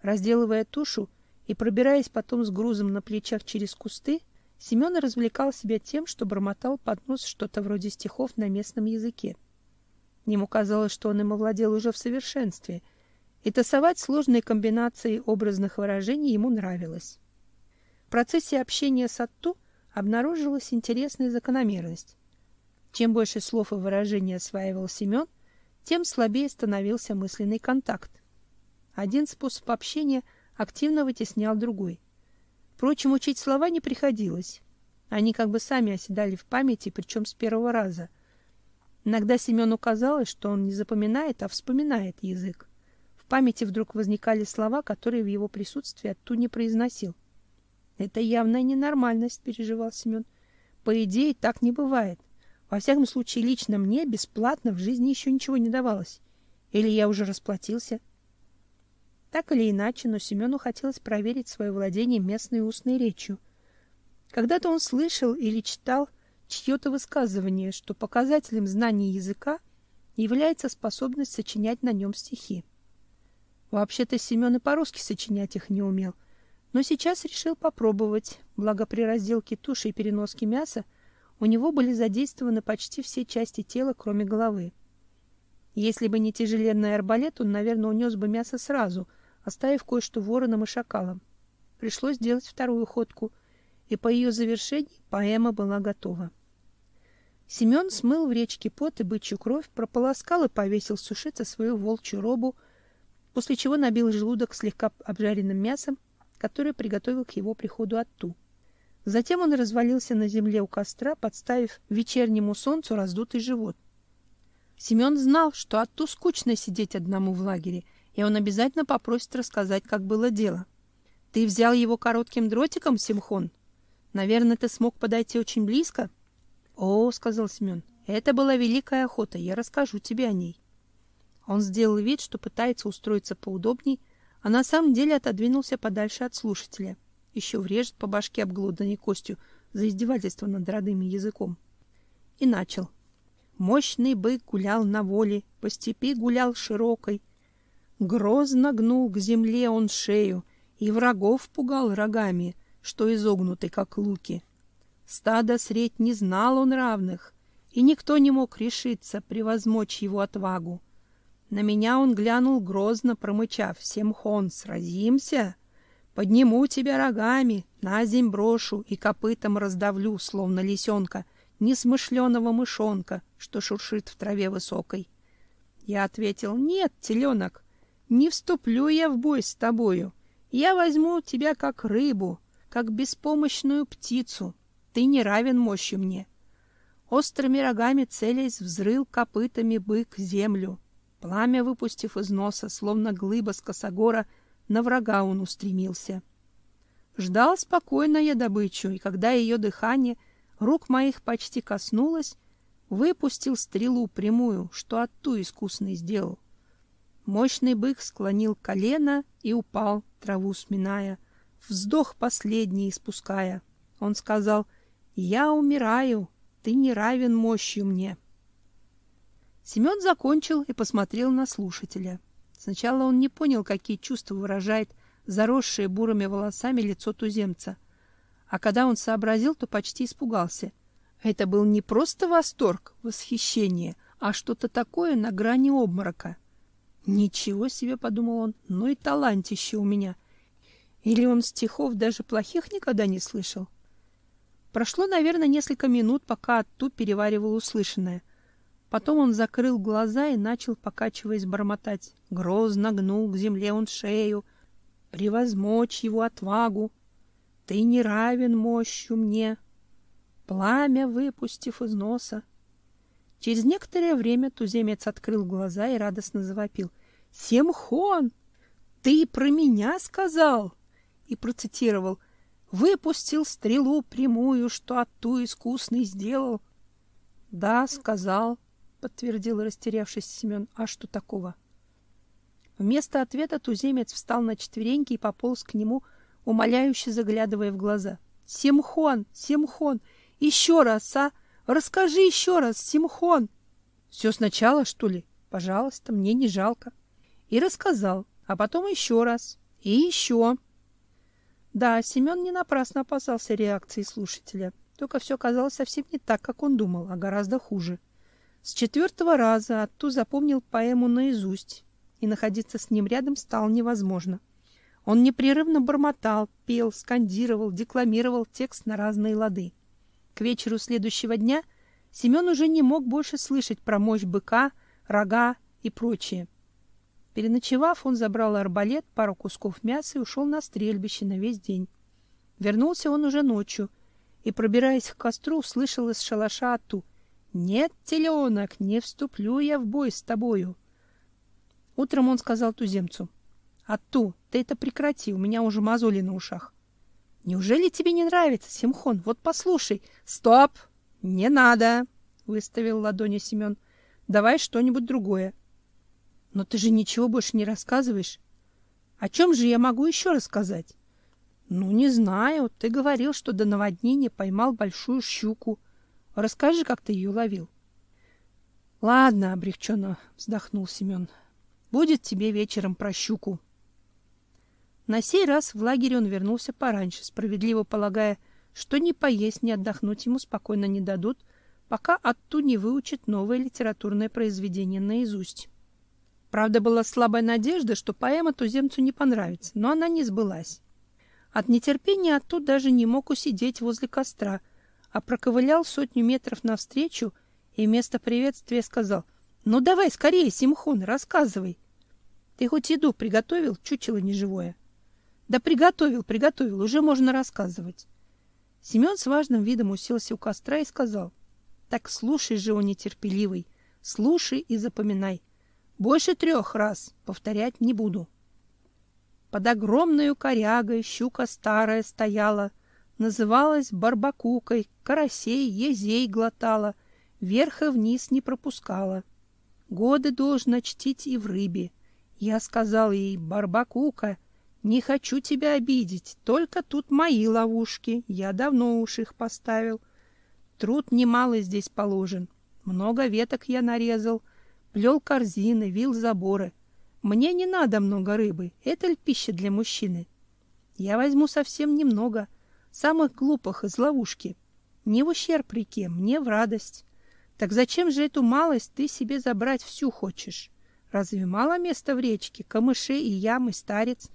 Разделывая тушу и пробираясь потом с грузом на плечах через кусты, Семен развлекал себя тем, что бормотал под нос что-то вроде стихов на местном языке. Ему казалось, что он им овладел уже в совершенстве, и тасовать сложные комбинации образных выражений ему нравилось. В процессе общения с Атту обнаружилась интересная закономерность. Чем больше слов и выражений осваивал Семен, тем слабее становился мысленный контакт. Один способ общения активно вытеснял другой. Впрочем, учить слова не приходилось. Они как бы сами оседали в памяти, причем с первого раза. Иногда Семену казалось, что он не запоминает, а вспоминает язык. В памяти вдруг возникали слова, которые в его присутствии отту не произносил. Это явная ненормальность, переживал Семен. По идее, так не бывает. Во всяком случае, лично мне бесплатно в жизни еще ничего не давалось. Или я уже расплатился? Так или иначе, но Семену хотелось проверить свое владение местной устной речью. Когда-то он слышал или читал чье-то высказывание, что показателем знания языка является способность сочинять на нем стихи. Вообще-то Семен и по-русски сочинять их не умел, но сейчас решил попробовать. Благо при разделке туши и переноске мяса у него были задействованы почти все части тела, кроме головы. Если бы не тяжеленный арбалет, он, наверное, унес бы мясо сразу, оставив кое-что воронам и шакалам. Пришлось сделать вторую ходку, и по ее завершении поэма была готова. Семен смыл в речке пот и бычью кровь, прополоскал и повесил сушиться свою волчью робу, после чего набил желудок слегка обжаренным мясом который приготовил к его приходу Атту. Затем он развалился на земле у костра, подставив вечернему солнцу раздутый живот. Семен знал, что Атту скучно сидеть одному в лагере, и он обязательно попросит рассказать, как было дело. Ты взял его коротким дротиком, Симхон? Наверное, ты смог подойти очень близко? О, сказал Семен, это была великая охота, я расскажу тебе о ней. Он сделал вид, что пытается устроиться поудобней, а на самом деле отодвинулся подальше от слушателя. Еще врежет по башке обглоданной костью за издевательство над родным языком. И начал. Мощный бык гулял на воле, по степи гулял широкой. Грозно гнул к земле он шею и врагов пугал рогами, что изогнуты, как луки. Стадо средь не знал он равных, и никто не мог решиться превозмочь его отвагу. На меня он глянул грозно, промычав: "Семхон, сразимся? Подниму тебя рогами, на земь брошу и копытом раздавлю, словно лисенка, несмышленого мышонка, что шуршит в траве высокой". Я ответил: "Нет, теленок, не вступлю я в бой с тобою. Я возьму тебя как рыбу, как беспомощную птицу. Ты не равен мощью мне". Острыми рогами целясь, взрыл копытами бык землю. Пламя выпустив из носа, словно глыба с косогора, на врага он устремился. Ждал спокойно я добычу, и когда ее дыхание рук моих почти коснулось, выпустил стрелу прямую, что отту искусный сделал. Мощный бык склонил колено и упал, траву сминая, вздох последний испуская. Он сказал: "Я умираю, ты не равен мощью мне". Семен закончил и посмотрел на слушателя. Сначала он не понял, какие чувства выражает заросшее бурыми волосами лицо туземца. А когда он сообразил, то почти испугался. Это был не просто восторг, восхищение, а что-то такое на грани обморока. Ничего себе, подумал он, ну и талантище у меня. Или он стихов даже плохих никогда не слышал? Прошло, наверное, несколько минут, пока Атту переваривал услышанное — Потом он закрыл глаза и начал, покачиваясь, бормотать. Грозно гнул к земле он шею, превозмочь его отвагу. Ты не равен мощью мне. Пламя выпустив из носа. Через некоторое время туземец открыл глаза и радостно завопил. «Семхон, ты про меня сказал!» И процитировал. «Выпустил стрелу прямую, что отту искусный сделал». «Да, сказал», подтвердил растерявшись Семен. А что такого? Вместо ответа туземец встал на четвереньки и пополз к нему, умоляюще заглядывая в глаза. Симхон, Симхон, еще раз, а? Расскажи еще раз, Симхон. Все сначала, что ли? Пожалуйста, мне не жалко. И рассказал, а потом еще раз. И еще. Да, Семен не напрасно опасался реакции слушателя. Только все казалось совсем не так, как он думал, а гораздо хуже. С четвертого раза Атту запомнил поэму наизусть, и находиться с ним рядом стало невозможно. Он непрерывно бормотал, пел, скандировал, декламировал текст на разные лады. К вечеру следующего дня Семен уже не мог больше слышать про мощь быка, рога и прочее. Переночевав, он забрал арбалет, пару кусков мяса и ушел на стрельбище на весь день. Вернулся он уже ночью и, пробираясь к костру, услышал из шалаша Ату: "Нет, теленок, не вступлю я в бой с тобою". Утром он сказал туземцу: "Ату, ты это прекрати, у меня уже мозоли на ушах". "Неужели тебе не нравится, Симхон? Вот послушай". "Стоп! Не надо", выставил ладони Семен. "Давай что-нибудь другое". Но ты же ничего больше не рассказываешь. О чем же я могу еще рассказать? Ну, не знаю. Ты говорил, что до наводнения поймал большую щуку. Расскажи, как ты ее ловил. Ладно, облегченно вздохнул Семен. Будет тебе вечером про щуку. На сей раз в лагере он вернулся пораньше, справедливо полагая, что ни поесть, ни отдохнуть ему спокойно не дадут, пока Атту не выучит новое литературное произведение наизусть. Правда, была слабая надежда, что поэма туземцу не понравится, но она не сбылась. От нетерпения оттуда даже не мог усидеть возле костра, а проковылял сотню метров навстречу и вместо приветствия сказал «Ну давай скорее, Симхон, рассказывай». «Ты хоть еду приготовил, чучело неживое?» «Да приготовил, приготовил, уже можно рассказывать». Семен с важным видом уселся у костра и сказал «Так слушай же, он нетерпеливый, слушай и запоминай». Больше трех раз повторять не буду. Под огромной корягой щука старая стояла, называлась барбакукой, карасей, езей глотала, вверх и вниз не пропускала. Годы должно чтить и в рыбе. Я сказал ей, барбакука, не хочу тебя обидеть, только тут мои ловушки, я давно уж их поставил. Труд немалый здесь положен, много веток я нарезал — плел корзины, вил заборы. Мне не надо много рыбы, это ль пища для мужчины? Я возьму совсем немного, самых глупых из ловушки. Не в ущерб реке, мне в радость. Так зачем же эту малость ты себе забрать всю хочешь? Разве мало места в речке, камыши и ямы, старец?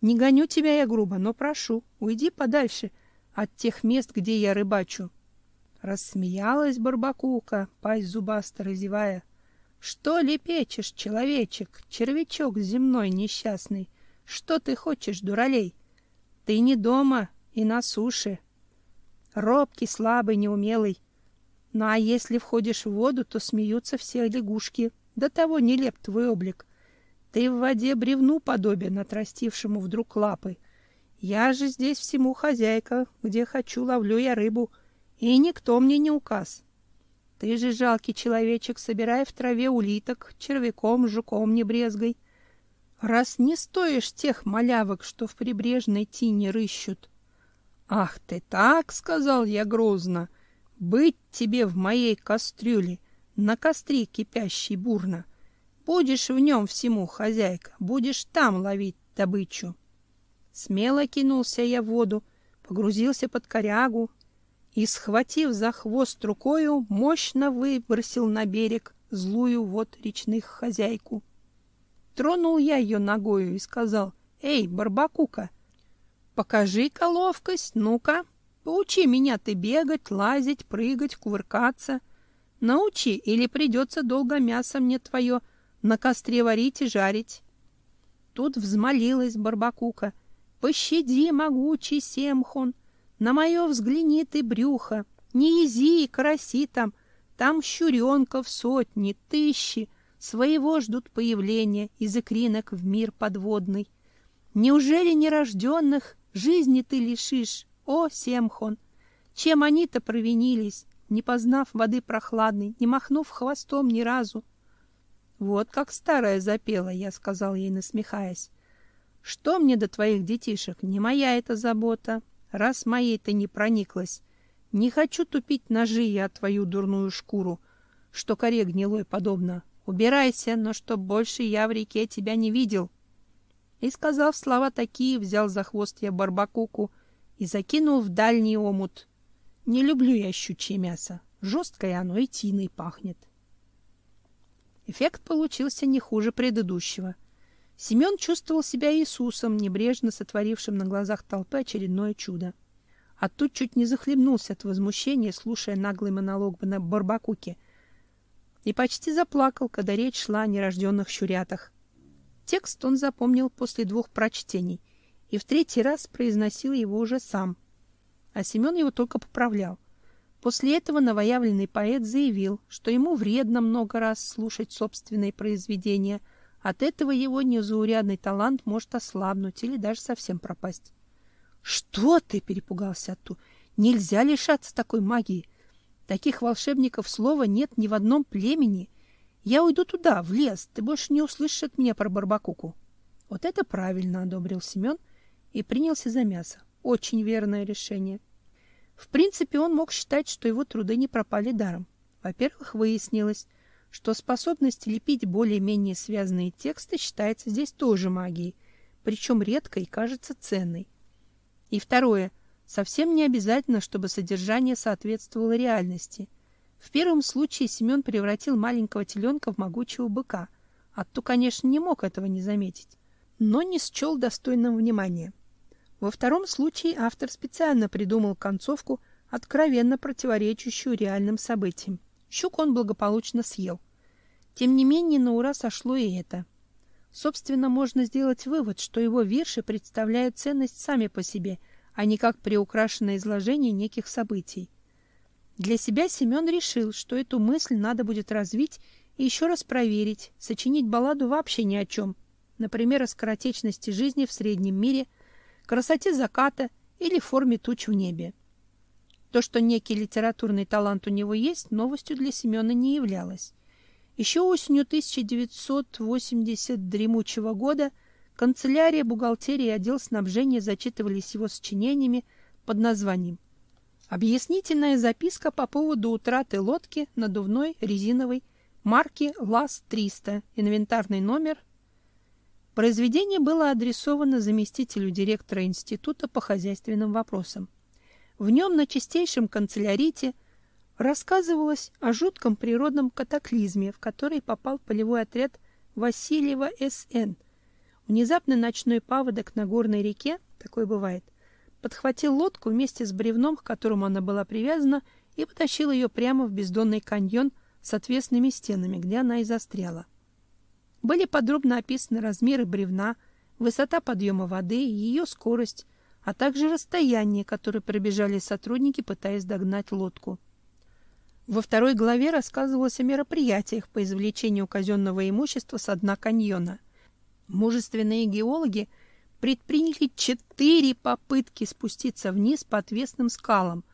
Не гоню тебя я грубо, но прошу, уйди подальше от тех мест, где я рыбачу. Рассмеялась Барбакука, пасть зубасто разевая. Что лепечешь, человечек, червячок земной несчастный? Что ты хочешь, дуралей? Ты не дома и на суше. Робкий, слабый, неумелый. Ну а если входишь в воду, то смеются все лягушки. До того нелеп твой облик. Ты в воде бревну подобен, отрастившему вдруг лапы. Я же здесь всему хозяйка, где хочу ловлю я рыбу, и никто мне не указ. Ты же, жалкий человечек, собирай в траве улиток, червяком, жуком не брезгай. Раз не стоишь тех малявок, что в прибрежной тине рыщут. Ах ты так, сказал я грозно, быть тебе в моей кастрюле, на костре кипящей бурно. Будешь в нем всему хозяйка, будешь там ловить добычу. Смело кинулся я в воду, погрузился под корягу, и, схватив за хвост рукою, мощно выбросил на берег злую вот речных хозяйку. Тронул я ее ногою и сказал, «Эй, Барбакука, покажи-ка ловкость, ну-ка, поучи меня ты бегать, лазить, прыгать, кувыркаться. Научи, или придется долго мясо мне твое на костре варить и жарить». Тут взмолилась Барбакука, «Пощади, могучий Семхон!» На мое взгляни ты брюхо, не ези и караси там, там щуренков сотни, тысячи, своего ждут появления из икринок в мир подводный. Неужели нерожденных жизни ты лишишь, о, Семхон? Чем они-то провинились? не познав воды прохладной, не махнув хвостом ни разу. Вот как старая запела, я сказал ей, насмехаясь. Что мне до твоих детишек? Не моя это забота. Раз моей ты не прониклась. Не хочу тупить ножи я твою дурную шкуру, что коре гнилой подобно. Убирайся, но чтоб больше я в реке тебя не видел. И, сказав слова такие, взял за хвост я барбакуку и закинул в дальний омут. Не люблю я щучье мясо. Жесткое оно и тиной пахнет. Эффект получился не хуже предыдущего. Семен чувствовал себя Иисусом, небрежно сотворившим на глазах толпы очередное чудо. А тут чуть не захлебнулся от возмущения, слушая наглый монолог на Барбакуке, и почти заплакал, когда речь шла о нерожденных щурятах. Текст он запомнил после двух прочтений и в третий раз произносил его уже сам. А Семен его только поправлял. После этого новоявленный поэт заявил, что ему вредно много раз слушать собственные произведения. От этого его незаурядный талант может ослабнуть или даже совсем пропасть. «Что ты?» — перепугался Ату. «Нельзя лишаться такой магии. Таких волшебников слова нет ни в одном племени. Я уйду туда, в лес. Ты больше не услышишь от меня про барбакуку. Вот это правильно, одобрил Семен и принялся за мясо. Очень верное решение. В принципе, он мог считать, что его труды не пропали даром. Во-первых, выяснилось, что способность лепить более-менее связанные тексты считается здесь тоже магией, причем редкой и кажется ценной. И второе, совсем не обязательно, чтобы содержание соответствовало реальности – в первом случае Семен превратил маленького теленка в могучего быка. Отту, конечно, не мог этого не заметить, но не счел достойным внимания. Во втором случае автор специально придумал концовку, откровенно противоречащую реальным событиям. Щук он благополучно съел. Тем не менее, на ура сошло и это. Собственно, можно сделать вывод, что его верши представляют ценность сами по себе, а не как приукрашенное изложение неких событий. Для себя Семен решил, что эту мысль надо будет развить и еще раз проверить, сочинить балладу вообще ни о чем. Например, о скоротечности жизни в среднем мире, красоте заката или форме туч в небе. То, что некий литературный талант у него есть, новостью для Семена не являлось. Еще осенью 1980 дремучего года канцелярия, бухгалтерия и отдел снабжения зачитывались его сочинениями под названием Объяснительная записка по поводу утраты лодки надувной резиновой марки ЛАС-300, инвентарный номер. Произведение было адресовано заместителю директора Института по хозяйственным вопросам. В нем на чистейшем канцелярите рассказывалось о жутком природном катаклизме, в который попал полевой отряд Васильева СН. Внезапный ночной паводок на горной реке, такое бывает – подхватил лодку вместе с бревном, к которому она была привязана, и потащил ее прямо в бездонный каньон с отвесными стенами, где она и застряла. Были подробно описаны размеры бревна, высота подъема воды и ее скорость, а также расстояние, которое пробежали сотрудники, пытаясь догнать лодку. Во второй главе рассказывалось о мероприятиях по извлечению казенного имущества с дна каньона. Мужественные геологи – предприняли четыре попытки спуститься вниз по отвесным скалам.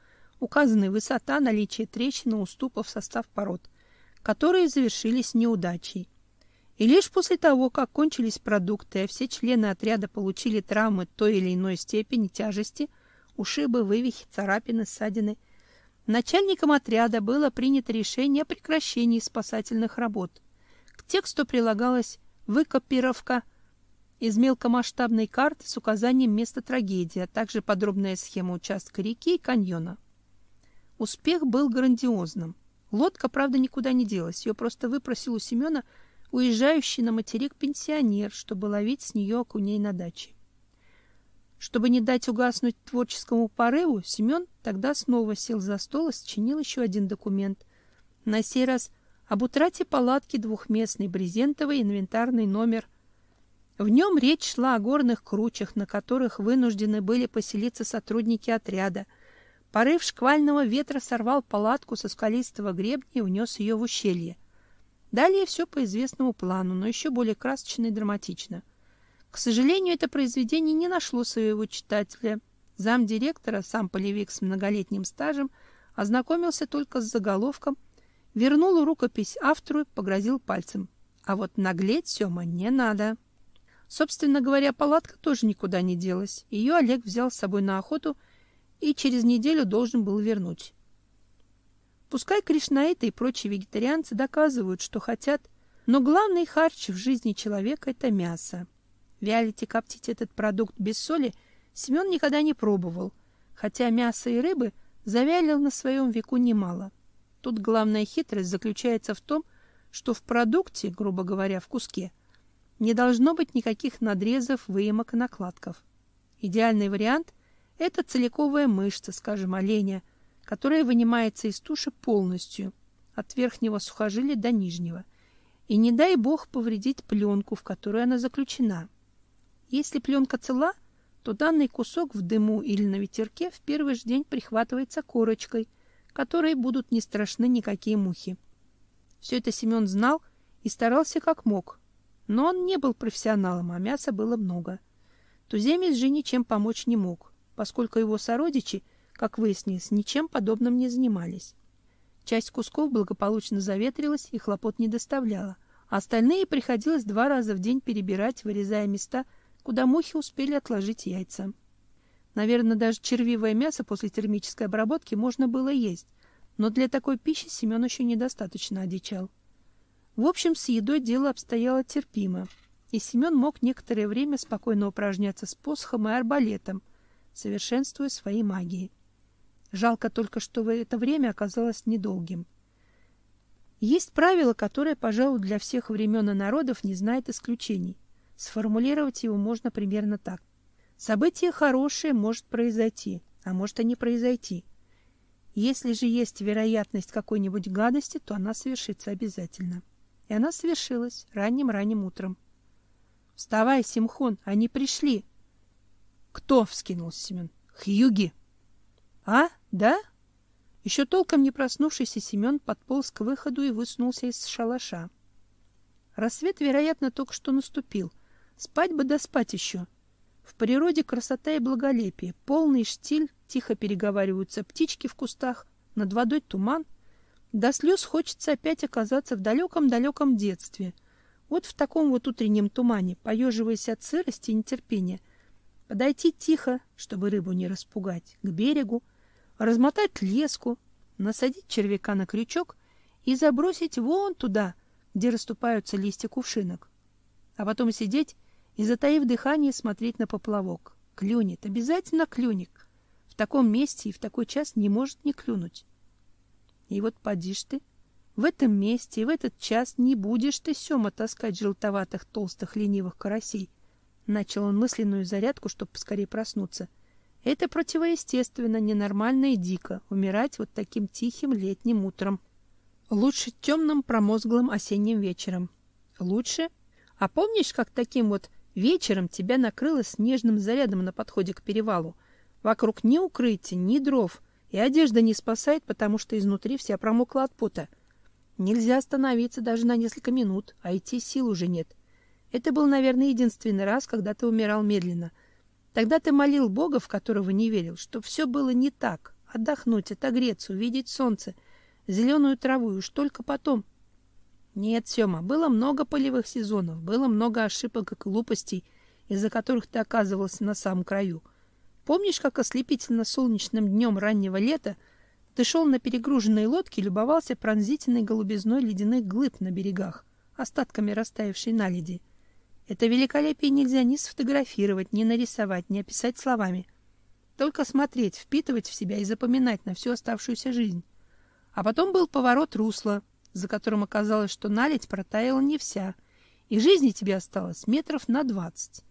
Указанная высота, наличие трещин и уступов в состав пород, которые завершились неудачей. И лишь после того, как кончились продукты, а все члены отряда получили травмы той или иной степени тяжести, ушибы, вывихи, царапины, ссадины, начальником отряда было принято решение о прекращении спасательных работ. К тексту прилагалась выкопировка из мелкомасштабной карты с указанием места трагедии, а также подробная схема участка реки и каньона. Успех был грандиозным. Лодка, правда, никуда не делась. Ее просто выпросил у Семена уезжающий на материк пенсионер, чтобы ловить с нее окуней на даче. Чтобы не дать угаснуть творческому порыву, Семен тогда снова сел за стол и сочинил еще один документ. На сей раз об утрате палатки двухместный брезентовый инвентарный номер в нем речь шла о горных кручах, на которых вынуждены были поселиться сотрудники отряда. Порыв шквального ветра сорвал палатку со скалистого гребня и унес ее в ущелье. Далее все по известному плану, но еще более красочно и драматично. К сожалению, это произведение не нашло своего читателя. Зам директора, сам полевик с многолетним стажем, ознакомился только с заголовком, вернул рукопись автору и погрозил пальцем. А вот наглеть, Сёма, не надо. Собственно говоря, палатка тоже никуда не делась. Ее Олег взял с собой на охоту и через неделю должен был вернуть. Пускай кришнаиты и прочие вегетарианцы доказывают, что хотят, но главный харч в жизни человека — это мясо. Вялить и коптить этот продукт без соли Семен никогда не пробовал, хотя мясо и рыбы завялил на своем веку немало. Тут главная хитрость заключается в том, что в продукте, грубо говоря, в куске, не должно быть никаких надрезов, выемок и накладков. Идеальный вариант – это целиковая мышца, скажем, оленя, которая вынимается из туши полностью, от верхнего сухожилия до нижнего, и не дай бог повредить пленку, в которой она заключена. Если пленка цела, то данный кусок в дыму или на ветерке в первый же день прихватывается корочкой, которой будут не страшны никакие мухи. Все это Семен знал и старался как мог, но он не был профессионалом, а мяса было много. Туземец же ничем помочь не мог, поскольку его сородичи, как выяснилось, ничем подобным не занимались. Часть кусков благополучно заветрилась и хлопот не доставляла, а остальные приходилось два раза в день перебирать, вырезая места, куда мухи успели отложить яйца. Наверное, даже червивое мясо после термической обработки можно было есть, но для такой пищи Семен еще недостаточно одичал. В общем, с едой дело обстояло терпимо, и Семен мог некоторое время спокойно упражняться с посохом и арбалетом, совершенствуя свои магии. Жалко только, что это время оказалось недолгим. Есть правило, которое, пожалуй, для всех времен и народов не знает исключений. Сформулировать его можно примерно так. Событие хорошее может произойти, а может и не произойти. Если же есть вероятность какой-нибудь гадости, то она совершится обязательно. И она совершилась ранним-ранним утром. — Вставай, Симхон, они пришли. — Кто? — вскинулся Семен. — Хьюги. — А, да? Еще толком не проснувшийся Семен подполз к выходу и высунулся из шалаша. Рассвет, вероятно, только что наступил. Спать бы да спать еще. В природе красота и благолепие, полный штиль, тихо переговариваются птички в кустах, над водой туман. До слез хочется опять оказаться в далеком-далеком детстве. Вот в таком вот утреннем тумане, поеживаясь от сырости и нетерпения, подойти тихо, чтобы рыбу не распугать, к берегу, размотать леску, насадить червяка на крючок и забросить вон туда, где расступаются листья кувшинок. А потом сидеть и, затаив дыхание, смотреть на поплавок. Клюнет, обязательно клюнет. В таком месте и в такой час не может не клюнуть. И вот подишь ты, в этом месте и в этот час не будешь ты, Сёма, таскать желтоватых, толстых, ленивых карасей. Начал он мысленную зарядку, чтобы поскорее проснуться. Это противоестественно, ненормально и дико умирать вот таким тихим летним утром. Лучше темным промозглым осенним вечером. Лучше? А помнишь, как таким вот Вечером тебя накрыло снежным зарядом на подходе к перевалу. Вокруг ни укрытия, ни дров, и одежда не спасает, потому что изнутри вся промокла от пота. Нельзя остановиться даже на несколько минут, а идти сил уже нет. Это был, наверное, единственный раз, когда ты умирал медленно. Тогда ты молил Бога, в которого не верил, что все было не так. Отдохнуть, отогреться, увидеть солнце, зеленую траву, и уж только потом нет, Сёма, было много полевых сезонов, было много ошибок и глупостей, из-за которых ты оказывался на самом краю. Помнишь, как ослепительно солнечным днем раннего лета ты шел на перегруженной лодке и любовался пронзительной голубизной ледяных глыб на берегах, остатками растаявшей наледи? Это великолепие нельзя ни сфотографировать, ни нарисовать, ни описать словами. Только смотреть, впитывать в себя и запоминать на всю оставшуюся жизнь. А потом был поворот русла, за которым оказалось, что наледь протаяла не вся, и жизни тебе осталось метров на двадцать.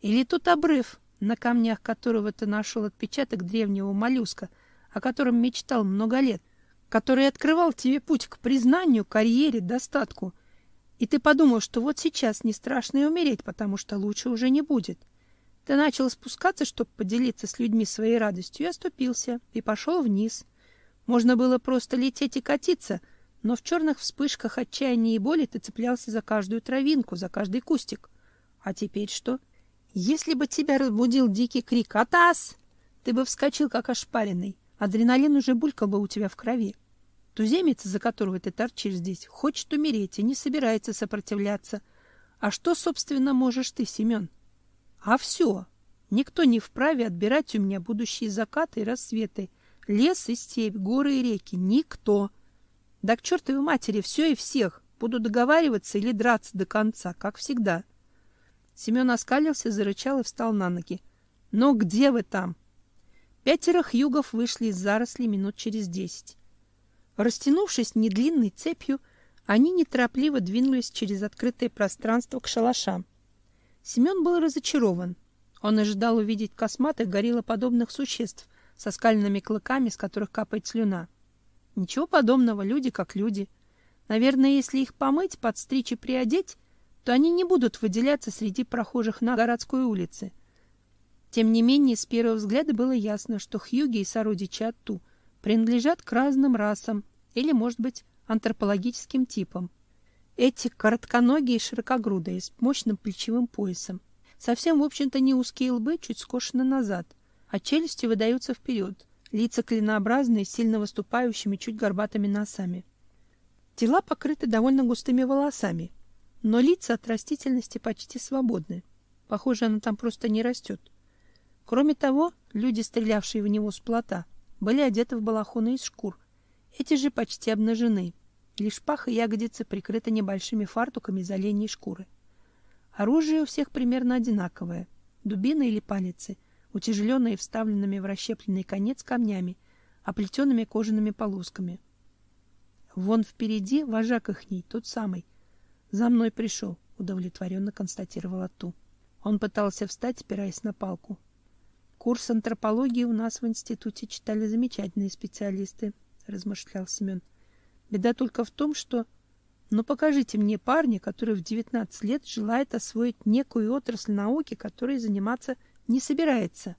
Или тут обрыв, на камнях которого ты нашел отпечаток древнего моллюска, о котором мечтал много лет, который открывал тебе путь к признанию, карьере, достатку. И ты подумал, что вот сейчас не страшно и умереть, потому что лучше уже не будет. Ты начал спускаться, чтобы поделиться с людьми своей радостью, и оступился, и пошел вниз. Можно было просто лететь и катиться — но в черных вспышках отчаяния и боли ты цеплялся за каждую травинку, за каждый кустик. А теперь что? Если бы тебя разбудил дикий крик «Атас!», ты бы вскочил, как ошпаренный, Адреналин уже булькал бы у тебя в крови. Туземец, за которого ты торчишь здесь, хочет умереть и не собирается сопротивляться. А что, собственно, можешь ты, Семен? А все. Никто не вправе отбирать у меня будущие закаты и рассветы, лес и степь, горы и реки. Никто. Да к чертовой матери все и всех. Буду договариваться или драться до конца, как всегда. Семен оскалился, зарычал и встал на ноги. Но «Ну, где вы там? Пятеро хьюгов вышли из зарослей минут через десять. Растянувшись недлинной цепью, они неторопливо двинулись через открытое пространство к шалашам. Семен был разочарован. Он ожидал увидеть косматых гориллоподобных существ со скальными клыками, с которых капает слюна. Ничего подобного, люди как люди. Наверное, если их помыть, подстричь и приодеть, то они не будут выделяться среди прохожих на городской улице. Тем не менее, с первого взгляда было ясно, что хьюги и сородичи Атту принадлежат к разным расам или, может быть, антропологическим типам. Эти коротконогие и широкогрудые, с мощным плечевым поясом. Совсем, в общем-то, не узкие лбы, чуть скошены назад, а челюсти выдаются вперед, лица клинообразные, сильно выступающими, чуть горбатыми носами. Тела покрыты довольно густыми волосами, но лица от растительности почти свободны. Похоже, она там просто не растет. Кроме того, люди, стрелявшие в него с плота, были одеты в балахоны из шкур. Эти же почти обнажены. Лишь пах и ягодицы прикрыты небольшими фартуками из оленьей шкуры. Оружие у всех примерно одинаковое. Дубины или палицы, утяжеленные вставленными в расщепленный конец камнями, оплетенными кожаными полосками. Вон впереди вожак ихний, тот самый. За мной пришел, удовлетворенно констатировала Ту. Он пытался встать, опираясь на палку. Курс антропологии у нас в институте читали замечательные специалисты, размышлял Семен. Беда только в том, что ну покажите мне парня, который в 19 лет желает освоить некую отрасль науки, которой заниматься не собирается.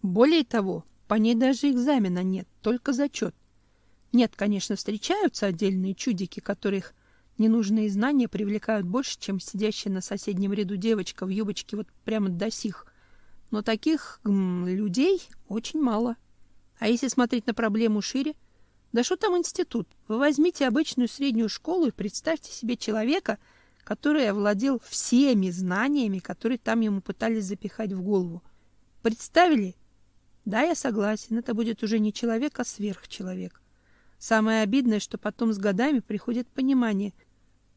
Более того, по ней даже экзамена нет, только зачет. Нет, конечно, встречаются отдельные чудики, которых ненужные знания привлекают больше, чем сидящая на соседнем ряду девочка в юбочке вот прямо до сих но таких м, людей очень мало. А если смотреть на проблему шире, да что там институт? Вы возьмите обычную среднюю школу и представьте себе человека, который овладел всеми знаниями, которые там ему пытались запихать в голову. Представили? Да, я согласен, это будет уже не человек, а сверхчеловек. Самое обидное, что потом с годами приходит понимание,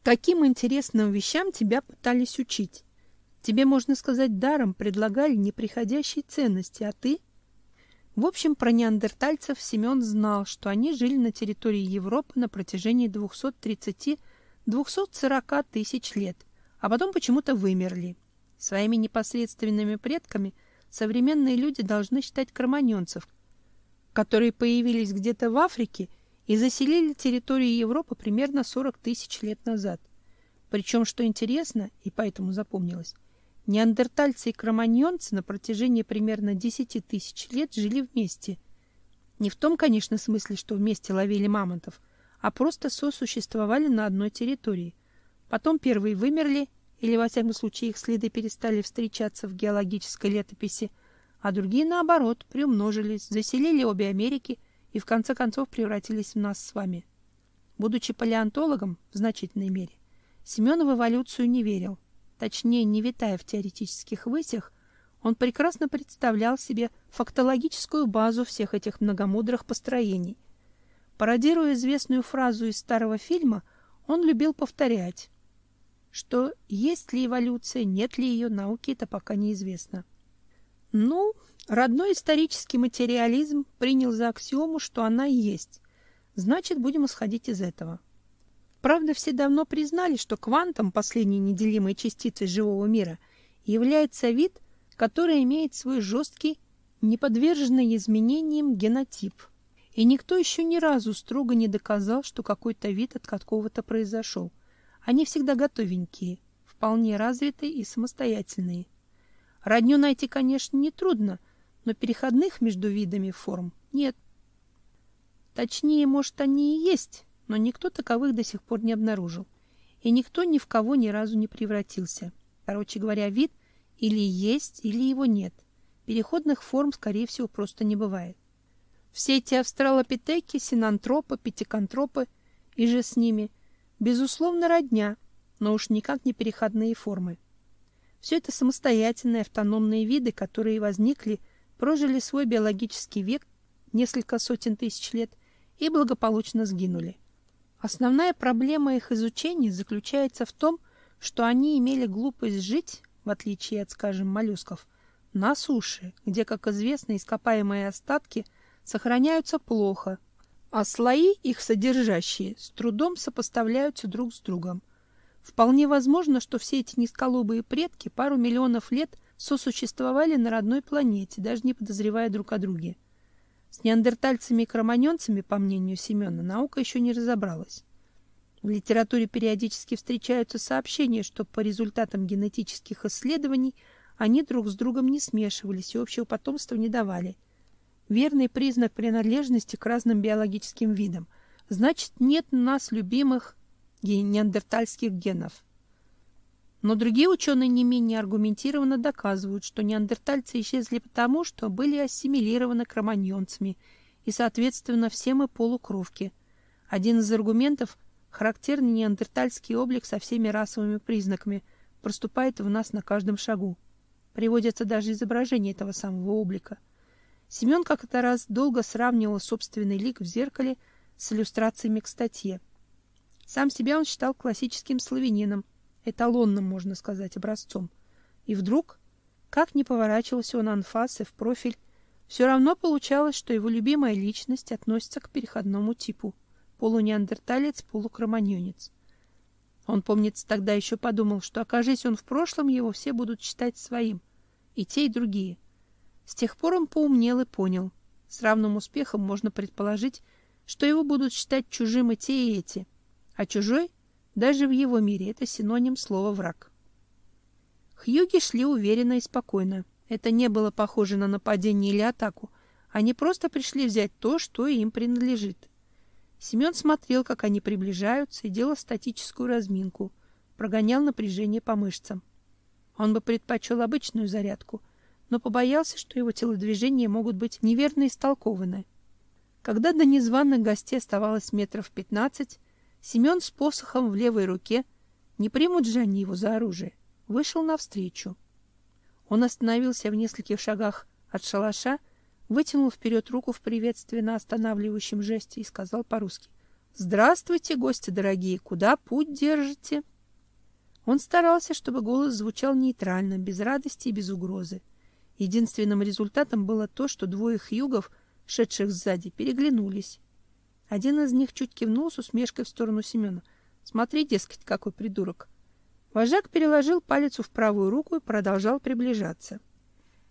каким интересным вещам тебя пытались учить. Тебе, можно сказать, даром предлагали неприходящие ценности, а ты... В общем, про неандертальцев Семен знал, что они жили на территории Европы на протяжении 230-240 тысяч лет, а потом почему-то вымерли. Своими непосредственными предками современные люди должны считать кроманьонцев, которые появились где-то в Африке и заселили территорию Европы примерно 40 тысяч лет назад. Причем, что интересно, и поэтому запомнилось, Неандертальцы и кроманьонцы на протяжении примерно 10 тысяч лет жили вместе. Не в том, конечно, смысле, что вместе ловили мамонтов, а просто сосуществовали на одной территории. Потом первые вымерли, или, во всяком случае, их следы перестали встречаться в геологической летописи, а другие, наоборот, приумножились, заселили обе Америки и, в конце концов, превратились в нас с вами. Будучи палеонтологом в значительной мере, Семен в эволюцию не верил, точнее, не витая в теоретических высях, он прекрасно представлял себе фактологическую базу всех этих многомудрых построений. Пародируя известную фразу из старого фильма, он любил повторять, что есть ли эволюция, нет ли ее, науки это пока неизвестно. Ну, родной исторический материализм принял за аксиому, что она есть. Значит, будем исходить из этого. Правда, все давно признали, что квантом, последней неделимой частицей живого мира, является вид, который имеет свой жесткий, неподверженный изменениям генотип. И никто еще ни разу строго не доказал, что какой-то вид от какого-то произошел. Они всегда готовенькие, вполне развитые и самостоятельные. Родню найти, конечно, нетрудно, но переходных между видами форм нет. Точнее, может, они и есть, но никто таковых до сих пор не обнаружил. И никто ни в кого ни разу не превратился. Короче говоря, вид или есть, или его нет. Переходных форм, скорее всего, просто не бывает. Все эти австралопитеки, синантропы, пятикантропы и же с ними, безусловно, родня, но уж никак не переходные формы. Все это самостоятельные автономные виды, которые возникли, прожили свой биологический век несколько сотен тысяч лет и благополучно сгинули. Основная проблема их изучения заключается в том, что они имели глупость жить, в отличие от, скажем, моллюсков, на суше, где, как известно, ископаемые остатки сохраняются плохо, а слои, их содержащие, с трудом сопоставляются друг с другом. Вполне возможно, что все эти низколобые предки пару миллионов лет сосуществовали на родной планете, даже не подозревая друг о друге. С неандертальцами и кроманьонцами, по мнению Семена, наука еще не разобралась. В литературе периодически встречаются сообщения, что по результатам генетических исследований они друг с другом не смешивались и общего потомства не давали. Верный признак принадлежности к разным биологическим видам. Значит, нет у нас любимых неандертальских генов. Но другие ученые не менее аргументированно доказывают, что неандертальцы исчезли потому, что были ассимилированы кроманьонцами, и, соответственно, все мы полукровки. Один из аргументов – характерный неандертальский облик со всеми расовыми признаками проступает в нас на каждом шагу. Приводятся даже изображения этого самого облика. Семен как-то раз долго сравнивал собственный лик в зеркале с иллюстрациями к статье. Сам себя он считал классическим славянином, эталонным, можно сказать, образцом. И вдруг, как ни поворачивался он анфас и в профиль, все равно получалось, что его любимая личность относится к переходному типу – полунеандерталец, полукроманьонец. Он, помнится, тогда еще подумал, что, окажись он в прошлом, его все будут считать своим, и те, и другие. С тех пор он поумнел и понял. С равным успехом можно предположить, что его будут считать чужим и те, и эти, а чужой – даже в его мире это синоним слова «враг». Хьюги шли уверенно и спокойно. Это не было похоже на нападение или атаку. Они просто пришли взять то, что им принадлежит. Семен смотрел, как они приближаются, и делал статическую разминку, прогонял напряжение по мышцам. Он бы предпочел обычную зарядку, но побоялся, что его телодвижения могут быть неверно истолкованы. Когда до незваных гостей оставалось метров пятнадцать, Семен с посохом в левой руке, не примут же они его за оружие, вышел навстречу. Он остановился в нескольких шагах от шалаша, вытянул вперед руку в приветствии на останавливающем жесте и сказал по-русски «Здравствуйте, гости дорогие! Куда путь держите?» Он старался, чтобы голос звучал нейтрально, без радости и без угрозы. Единственным результатом было то, что двое хьюгов, шедших сзади, переглянулись один из них чуть кивнул с усмешкой в сторону Семена. Смотри, дескать, какой придурок. Вожак переложил палец в правую руку и продолжал приближаться.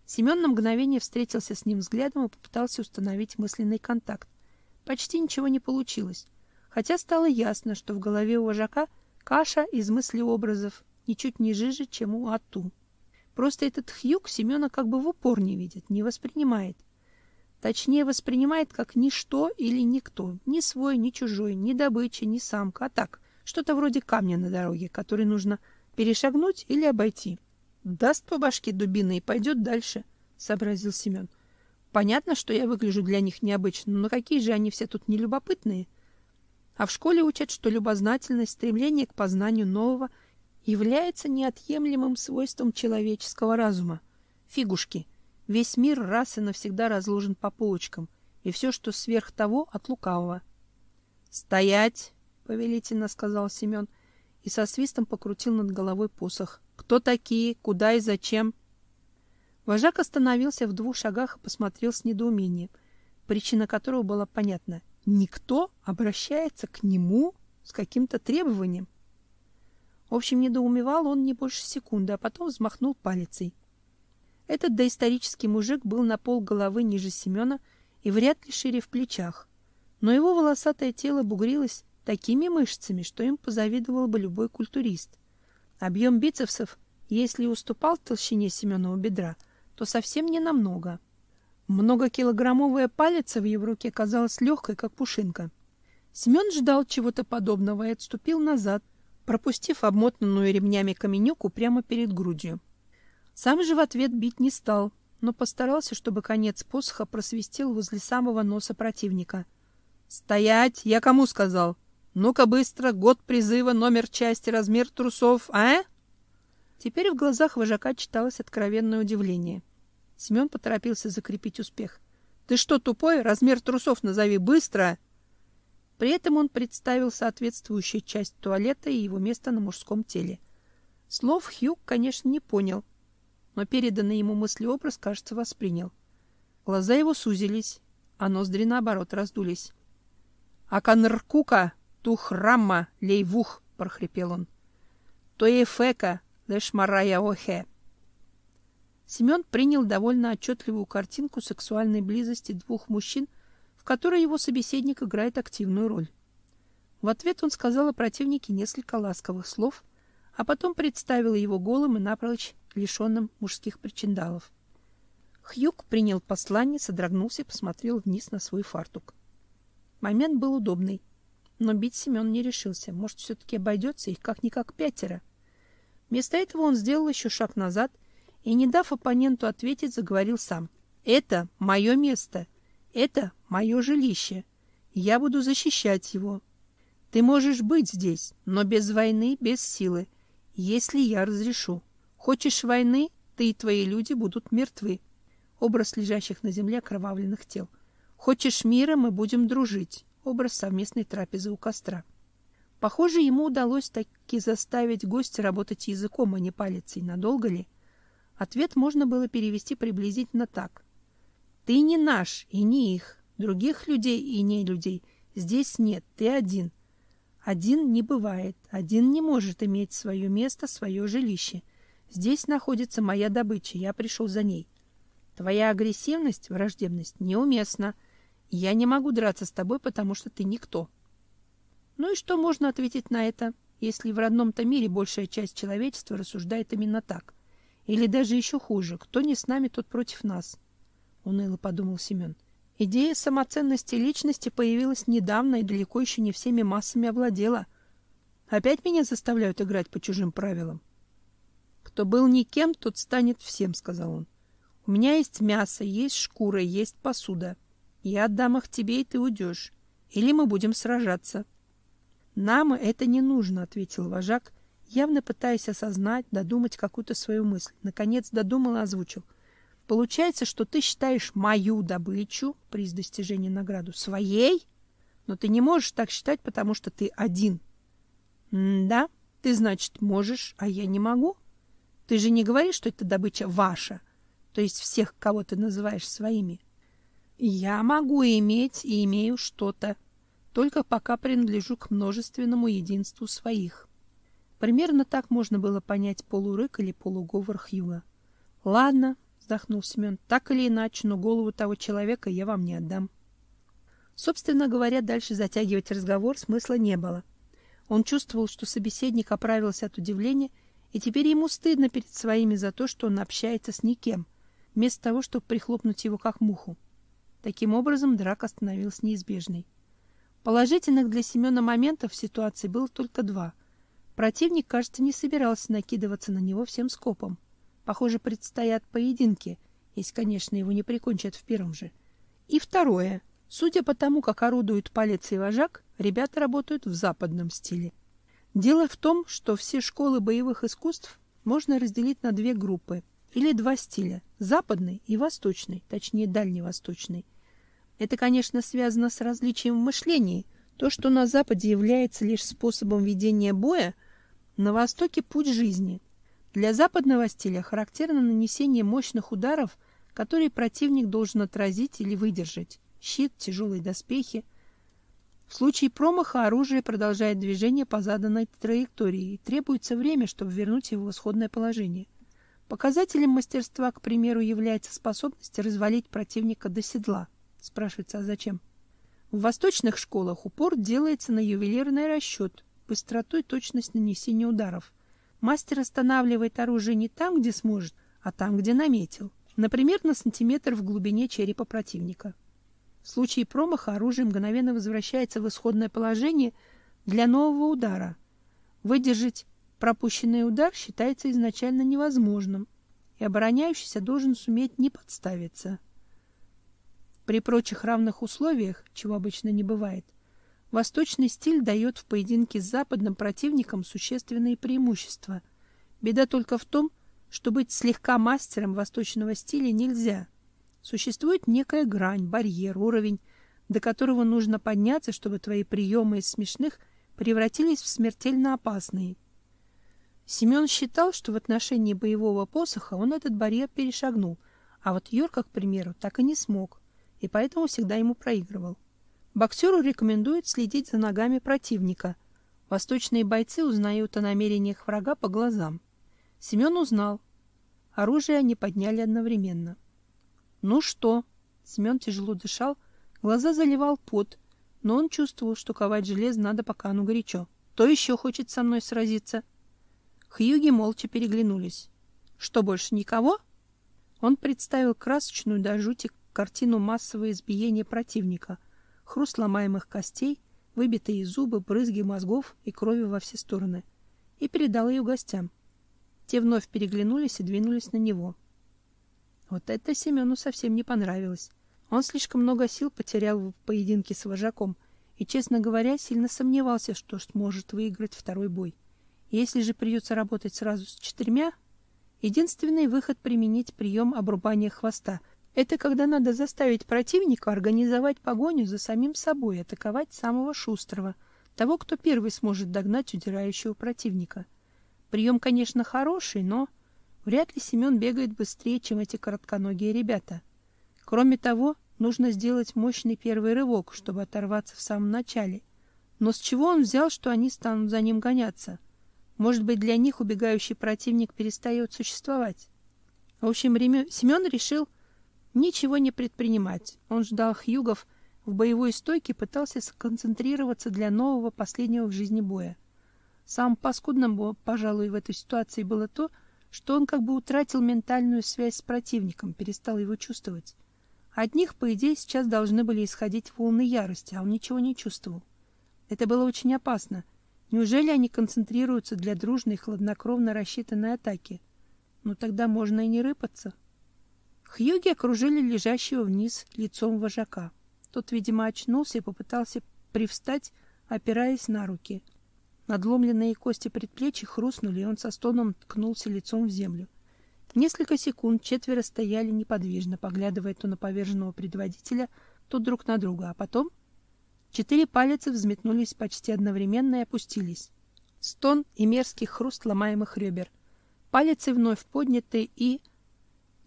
Семен на мгновение встретился с ним взглядом и попытался установить мысленный контакт. Почти ничего не получилось, хотя стало ясно, что в голове у вожака каша из мыслеобразов ничуть не жиже, чем у Ату. Просто этот Хьюк Семена как бы в упор не видит, не воспринимает — Точнее, воспринимает как ничто или никто, ни свой, ни чужой, ни добыча, ни самка, а так, что-то вроде камня на дороге, который нужно перешагнуть или обойти. Даст по башке дубины и пойдет дальше, сообразил Семен. Понятно, что я выгляжу для них необычно, но какие же они все тут нелюбопытные. А в школе учат, что любознательность, стремление к познанию нового является неотъемлемым свойством человеческого разума. Фигушки. Весь мир раз и навсегда разложен по полочкам, и все, что сверх того, от лукавого. «Стоять!» — повелительно сказал Семен и со свистом покрутил над головой посох. «Кто такие? Куда и зачем?» Вожак остановился в двух шагах и посмотрел с недоумением, причина которого была понятна. Никто обращается к нему с каким-то требованием. В общем, недоумевал он не больше секунды, а потом взмахнул палицей. Этот доисторический мужик был на пол головы ниже Семена и вряд ли шире в плечах, но его волосатое тело бугрилось такими мышцами, что им позавидовал бы любой культурист. Объем бицепсов, если уступал толщине Семенова бедра, то совсем не намного. Многокилограммовая палец в его руке казалась легкой, как пушинка. Семен ждал чего-то подобного и отступил назад, пропустив обмотанную ремнями каменюку прямо перед грудью. Сам же в ответ бить не стал, но постарался, чтобы конец посоха просвистел возле самого носа противника. «Стоять! Я кому сказал? Ну-ка быстро, год призыва, номер части, размер трусов, а?» Теперь в глазах вожака читалось откровенное удивление. Семен поторопился закрепить успех. «Ты что, тупой? Размер трусов назови быстро!» При этом он представил соответствующую часть туалета и его место на мужском теле. Слов Хьюг, конечно, не понял, но переданный ему мыслеобраз, кажется, воспринял. Глаза его сузились, а ноздри, наоборот, раздулись. «Аканркука, тухрамма, лейвух!» — прохрипел он. «Тоефека, лешмарая охе!» Семен принял довольно отчетливую картинку сексуальной близости двух мужчин — в которой его собеседник играет активную роль. В ответ он сказал о противнике несколько ласковых слов, а потом представил его голым и напрочь лишенным мужских причиндалов. Хьюк принял послание, содрогнулся и посмотрел вниз на свой фартук. Момент был удобный, но бить Семен не решился. Может, все-таки обойдется их как-никак пятеро. Вместо этого он сделал еще шаг назад и, не дав оппоненту ответить, заговорил сам. «Это мое место. Это мое жилище. Я буду защищать его. Ты можешь быть здесь, но без войны, без силы, если я разрешу. Хочешь войны, ты и твои люди будут мертвы. Образ лежащих на земле окровавленных тел. Хочешь мира, мы будем дружить. Образ совместной трапезы у костра. Похоже, ему удалось таки заставить гостя работать языком, а не палицей. Надолго ли? Ответ можно было перевести приблизительно так. Ты не наш и не их. Других людей и не людей здесь нет. Ты один. Один не бывает. Один не может иметь свое место, свое жилище. Здесь находится моя добыча. Я пришел за ней. Твоя агрессивность, враждебность неуместна. Я не могу драться с тобой, потому что ты никто. Ну и что можно ответить на это, если в родном-то мире большая часть человечества рассуждает именно так? Или даже еще хуже, кто не с нами, тот против нас. — уныло подумал Семен. Идея самоценности личности появилась недавно и далеко еще не всеми массами овладела. Опять меня заставляют играть по чужим правилам. Кто был никем, тот станет всем, сказал он. У меня есть мясо, есть шкура, есть посуда. Я отдам их тебе, и ты уйдешь. Или мы будем сражаться. Нам это не нужно, ответил вожак, явно пытаясь осознать, додумать какую-то свою мысль. Наконец додумал и озвучил. — Получается, что ты считаешь мою добычу, приз достижения награду, своей, но ты не можешь так считать, потому что ты один. М да, ты, значит, можешь, а я не могу. Ты же не говоришь, что эта добыча ваша, то есть всех, кого ты называешь своими. Я могу иметь и имею что-то, только пока принадлежу к множественному единству своих. Примерно так можно было понять полурык или полуговор Хьюга. Ладно, вздохнул Семен. Так или иначе, но голову того человека я вам не отдам. Собственно говоря, дальше затягивать разговор смысла не было. Он чувствовал, что собеседник оправился от удивления, и теперь ему стыдно перед своими за то, что он общается с никем, вместо того, чтобы прихлопнуть его как муху. Таким образом, драка становилась неизбежной. Положительных для Семена моментов в ситуации было только два. Противник, кажется, не собирался накидываться на него всем скопом. Похоже, предстоят поединки, если, конечно, его не прикончат в первом же. И второе. Судя по тому, как орудует палец и вожак, ребята работают в западном стиле. Дело в том, что все школы боевых искусств можно разделить на две группы или два стиля – западный и восточный, точнее дальневосточный. Это, конечно, связано с различием в мышлении. То, что на Западе является лишь способом ведения боя, на Востоке – путь жизни, для западного стиля характерно нанесение мощных ударов, которые противник должен отразить или выдержать. Щит, тяжелые доспехи. В случае промаха оружие продолжает движение по заданной траектории и требуется время, чтобы вернуть его в исходное положение. Показателем мастерства, к примеру, является способность развалить противника до седла. Спрашивается, а зачем? В восточных школах упор делается на ювелирный расчет, быстроту и точность нанесения ударов – Мастер останавливает оружие не там, где сможет, а там, где наметил. Например, на сантиметр в глубине черепа противника. В случае промаха оружие мгновенно возвращается в исходное положение для нового удара. Выдержать пропущенный удар считается изначально невозможным. и обороняющийся должен суметь не подставиться. При прочих равных условиях, чего обычно не бывает, восточный стиль дает в поединке с западным противником существенные преимущества. Беда только в том, что быть слегка мастером восточного стиля нельзя. Существует некая грань, барьер, уровень, до которого нужно подняться, чтобы твои приемы из смешных превратились в смертельно опасные. Семен считал, что в отношении боевого посоха он этот барьер перешагнул, а вот Йорка, к примеру, так и не смог, и поэтому всегда ему проигрывал. Боксеру рекомендуют следить за ногами противника. Восточные бойцы узнают о намерениях врага по глазам. Семен узнал. Оружие они подняли одновременно. «Ну что?» Семен тяжело дышал, глаза заливал пот, но он чувствовал, что ковать железо надо, пока оно горячо. «Кто еще хочет со мной сразиться?» Хьюги молча переглянулись. «Что, больше никого?» Он представил красочную до жути картину массового избиения противника, хруст ломаемых костей, выбитые зубы, брызги мозгов и крови во все стороны, и передал ее гостям. Те вновь переглянулись и двинулись на него. Вот это Семену совсем не понравилось. Он слишком много сил потерял в поединке с вожаком и, честно говоря, сильно сомневался, что сможет выиграть второй бой. Если же придется работать сразу с четырьмя, единственный выход применить прием обрубания хвоста. Это когда надо заставить противника организовать погоню за самим собой, атаковать самого шустрого, того, кто первый сможет догнать удирающего противника. Прием, конечно, хороший, но вряд ли Семен бегает быстрее, чем эти коротконогие ребята. Кроме того, нужно сделать мощный первый рывок, чтобы оторваться в самом начале. Но с чего он взял, что они станут за ним гоняться? Может быть, для них убегающий противник перестает существовать? В общем, Семен решил ничего не предпринимать. Он ждал Хьюгов в боевой стойке, пытался сконцентрироваться для нового последнего в жизни боя. Самым паскудным, пожалуй, в этой ситуации было то, что он как бы утратил ментальную связь с противником, перестал его чувствовать. От них, по идее, сейчас должны были исходить волны ярости, а он ничего не чувствовал. Это было очень опасно. Неужели они концентрируются для дружной, хладнокровно рассчитанной атаки? Ну тогда можно и не рыпаться. Хьюги окружили лежащего вниз лицом вожака. Тот, видимо, очнулся и попытался привстать, опираясь на руки. Надломленные кости предплечья хрустнули, и он со стоном ткнулся лицом в землю. Несколько секунд четверо стояли неподвижно, поглядывая то на поверженного предводителя, то друг на друга, а потом четыре пальца взметнулись почти одновременно и опустились. Стон и мерзкий хруст ломаемых ребер. Палицы вновь подняты и...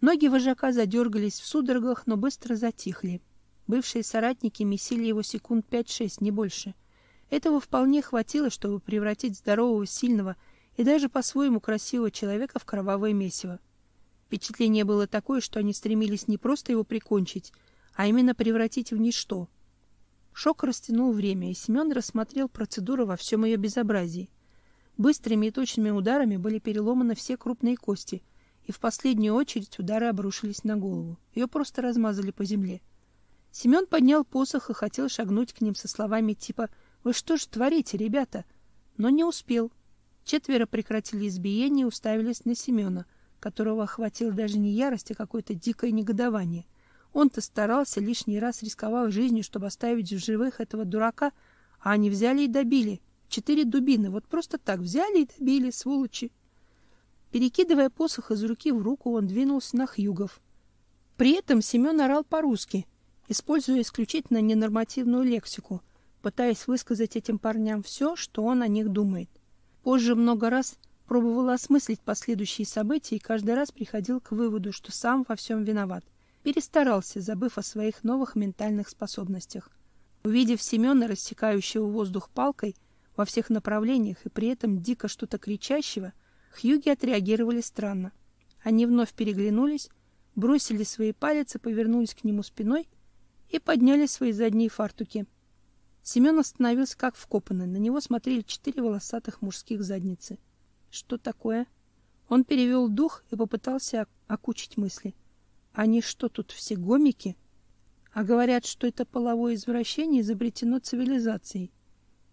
Ноги вожака задергались в судорогах, но быстро затихли. Бывшие соратники месили его секунд пять-шесть, не больше — этого вполне хватило, чтобы превратить здорового, сильного и даже по-своему красивого человека в кровавое месиво. Впечатление было такое, что они стремились не просто его прикончить, а именно превратить в ничто. Шок растянул время, и Семен рассмотрел процедуру во всем ее безобразии. Быстрыми и точными ударами были переломаны все крупные кости, и в последнюю очередь удары обрушились на голову. Ее просто размазали по земле. Семен поднял посох и хотел шагнуть к ним со словами типа вы что ж творите, ребята? Но не успел. Четверо прекратили избиение и уставились на Семена, которого охватило даже не ярость, а какое-то дикое негодование. Он-то старался, лишний раз рисковал жизнью, чтобы оставить в живых этого дурака, а они взяли и добили. Четыре дубины, вот просто так взяли и добили, сволочи. Перекидывая посох из руки в руку, он двинулся на Хьюгов. При этом Семен орал по-русски, используя исключительно ненормативную лексику — пытаясь высказать этим парням все, что он о них думает. Позже много раз пробовал осмыслить последующие события и каждый раз приходил к выводу, что сам во всем виноват. Перестарался, забыв о своих новых ментальных способностях. Увидев Семена, рассекающего воздух палкой во всех направлениях и при этом дико что-то кричащего, Хьюги отреагировали странно. Они вновь переглянулись, бросили свои палицы, повернулись к нему спиной и подняли свои задние фартуки. Семен остановился как вкопанный. На него смотрели четыре волосатых мужских задницы. Что такое? Он перевел дух и попытался окучить мысли. Они что тут все гомики? А говорят, что это половое извращение изобретено цивилизацией.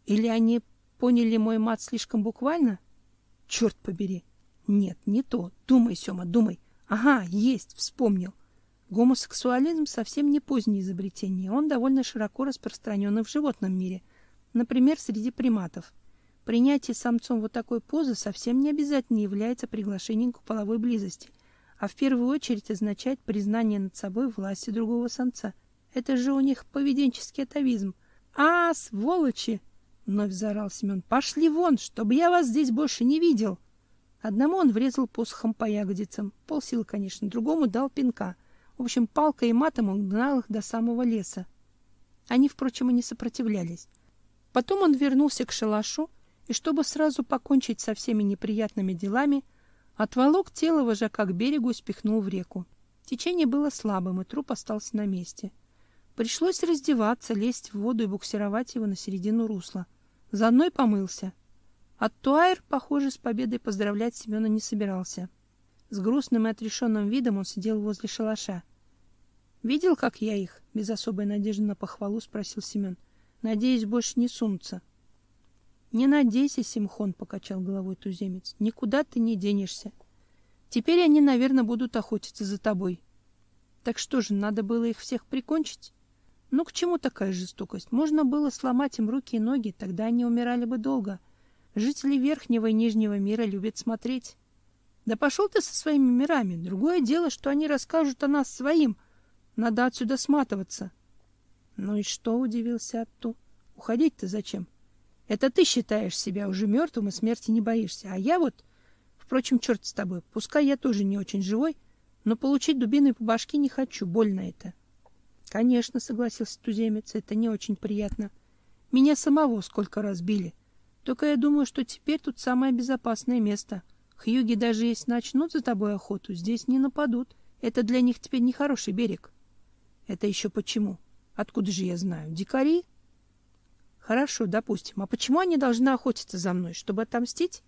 Или они поняли мой мат слишком буквально? Черт побери. Нет, не то. Думай, Сёма, думай. Ага, есть, вспомнил. Гомосексуализм совсем не позднее изобретение. Он довольно широко распространен в животном мире, например, среди приматов. Принятие самцом вот такой позы совсем не обязательно является приглашением к половой близости, а в первую очередь означает признание над собой власти другого самца. Это же у них поведенческий атовизм. А, сволочи, вновь заорал Семен. Пошли вон, чтобы я вас здесь больше не видел. Одному он врезал посохом по ягодицам, полсилы, конечно, другому дал пинка. В общем, палкой и матом он гнал их до самого леса. Они, впрочем, и не сопротивлялись. Потом он вернулся к шалашу и, чтобы сразу покончить со всеми неприятными делами, отволок тело вожака к берегу и спихнул в реку. Течение было слабым, и труп остался на месте. Пришлось раздеваться, лезть в воду и буксировать его на середину русла. Заодно и помылся. Аттуайр, похоже, с победой поздравлять Семена не собирался. С грустным и отрешенным видом он сидел возле шалаша. Видел, как я их? Без особой надежды на похвалу спросил Семен. Надеюсь, больше не сунутся. Не надейся, Симхон, покачал головой туземец. Никуда ты не денешься. Теперь они, наверное, будут охотиться за тобой. Так что же, надо было их всех прикончить? Ну к чему такая жестокость? Можно было сломать им руки и ноги, тогда они умирали бы долго. Жители верхнего и нижнего мира любят смотреть. Да пошел ты со своими мирами. Другое дело, что они расскажут о нас своим. Надо отсюда сматываться. Ну и что, удивился Атту. Уходить-то зачем? Это ты считаешь себя уже мертвым и смерти не боишься, а я вот... Впрочем, черт с тобой, пускай я тоже не очень живой, но получить дубиной по башке не хочу, больно это. Конечно, согласился туземец, это не очень приятно. Меня самого сколько раз били. Только я думаю, что теперь тут самое безопасное место. Хьюги даже если начнут за тобой охоту, здесь не нападут. Это для них теперь нехороший берег. Это еще почему? Откуда же я знаю? Дикари? Хорошо, допустим. А почему они должны охотиться за мной, чтобы отомстить?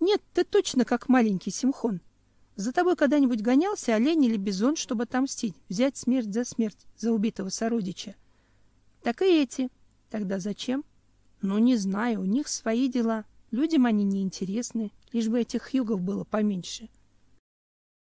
Нет, ты точно как маленький Симхон. За тобой когда-нибудь гонялся олень или бизон, чтобы отомстить, взять смерть за смерть, за убитого сородича? Так и эти. Тогда зачем? Ну, не знаю, у них свои дела. Людям они не интересны, лишь бы этих югов было поменьше.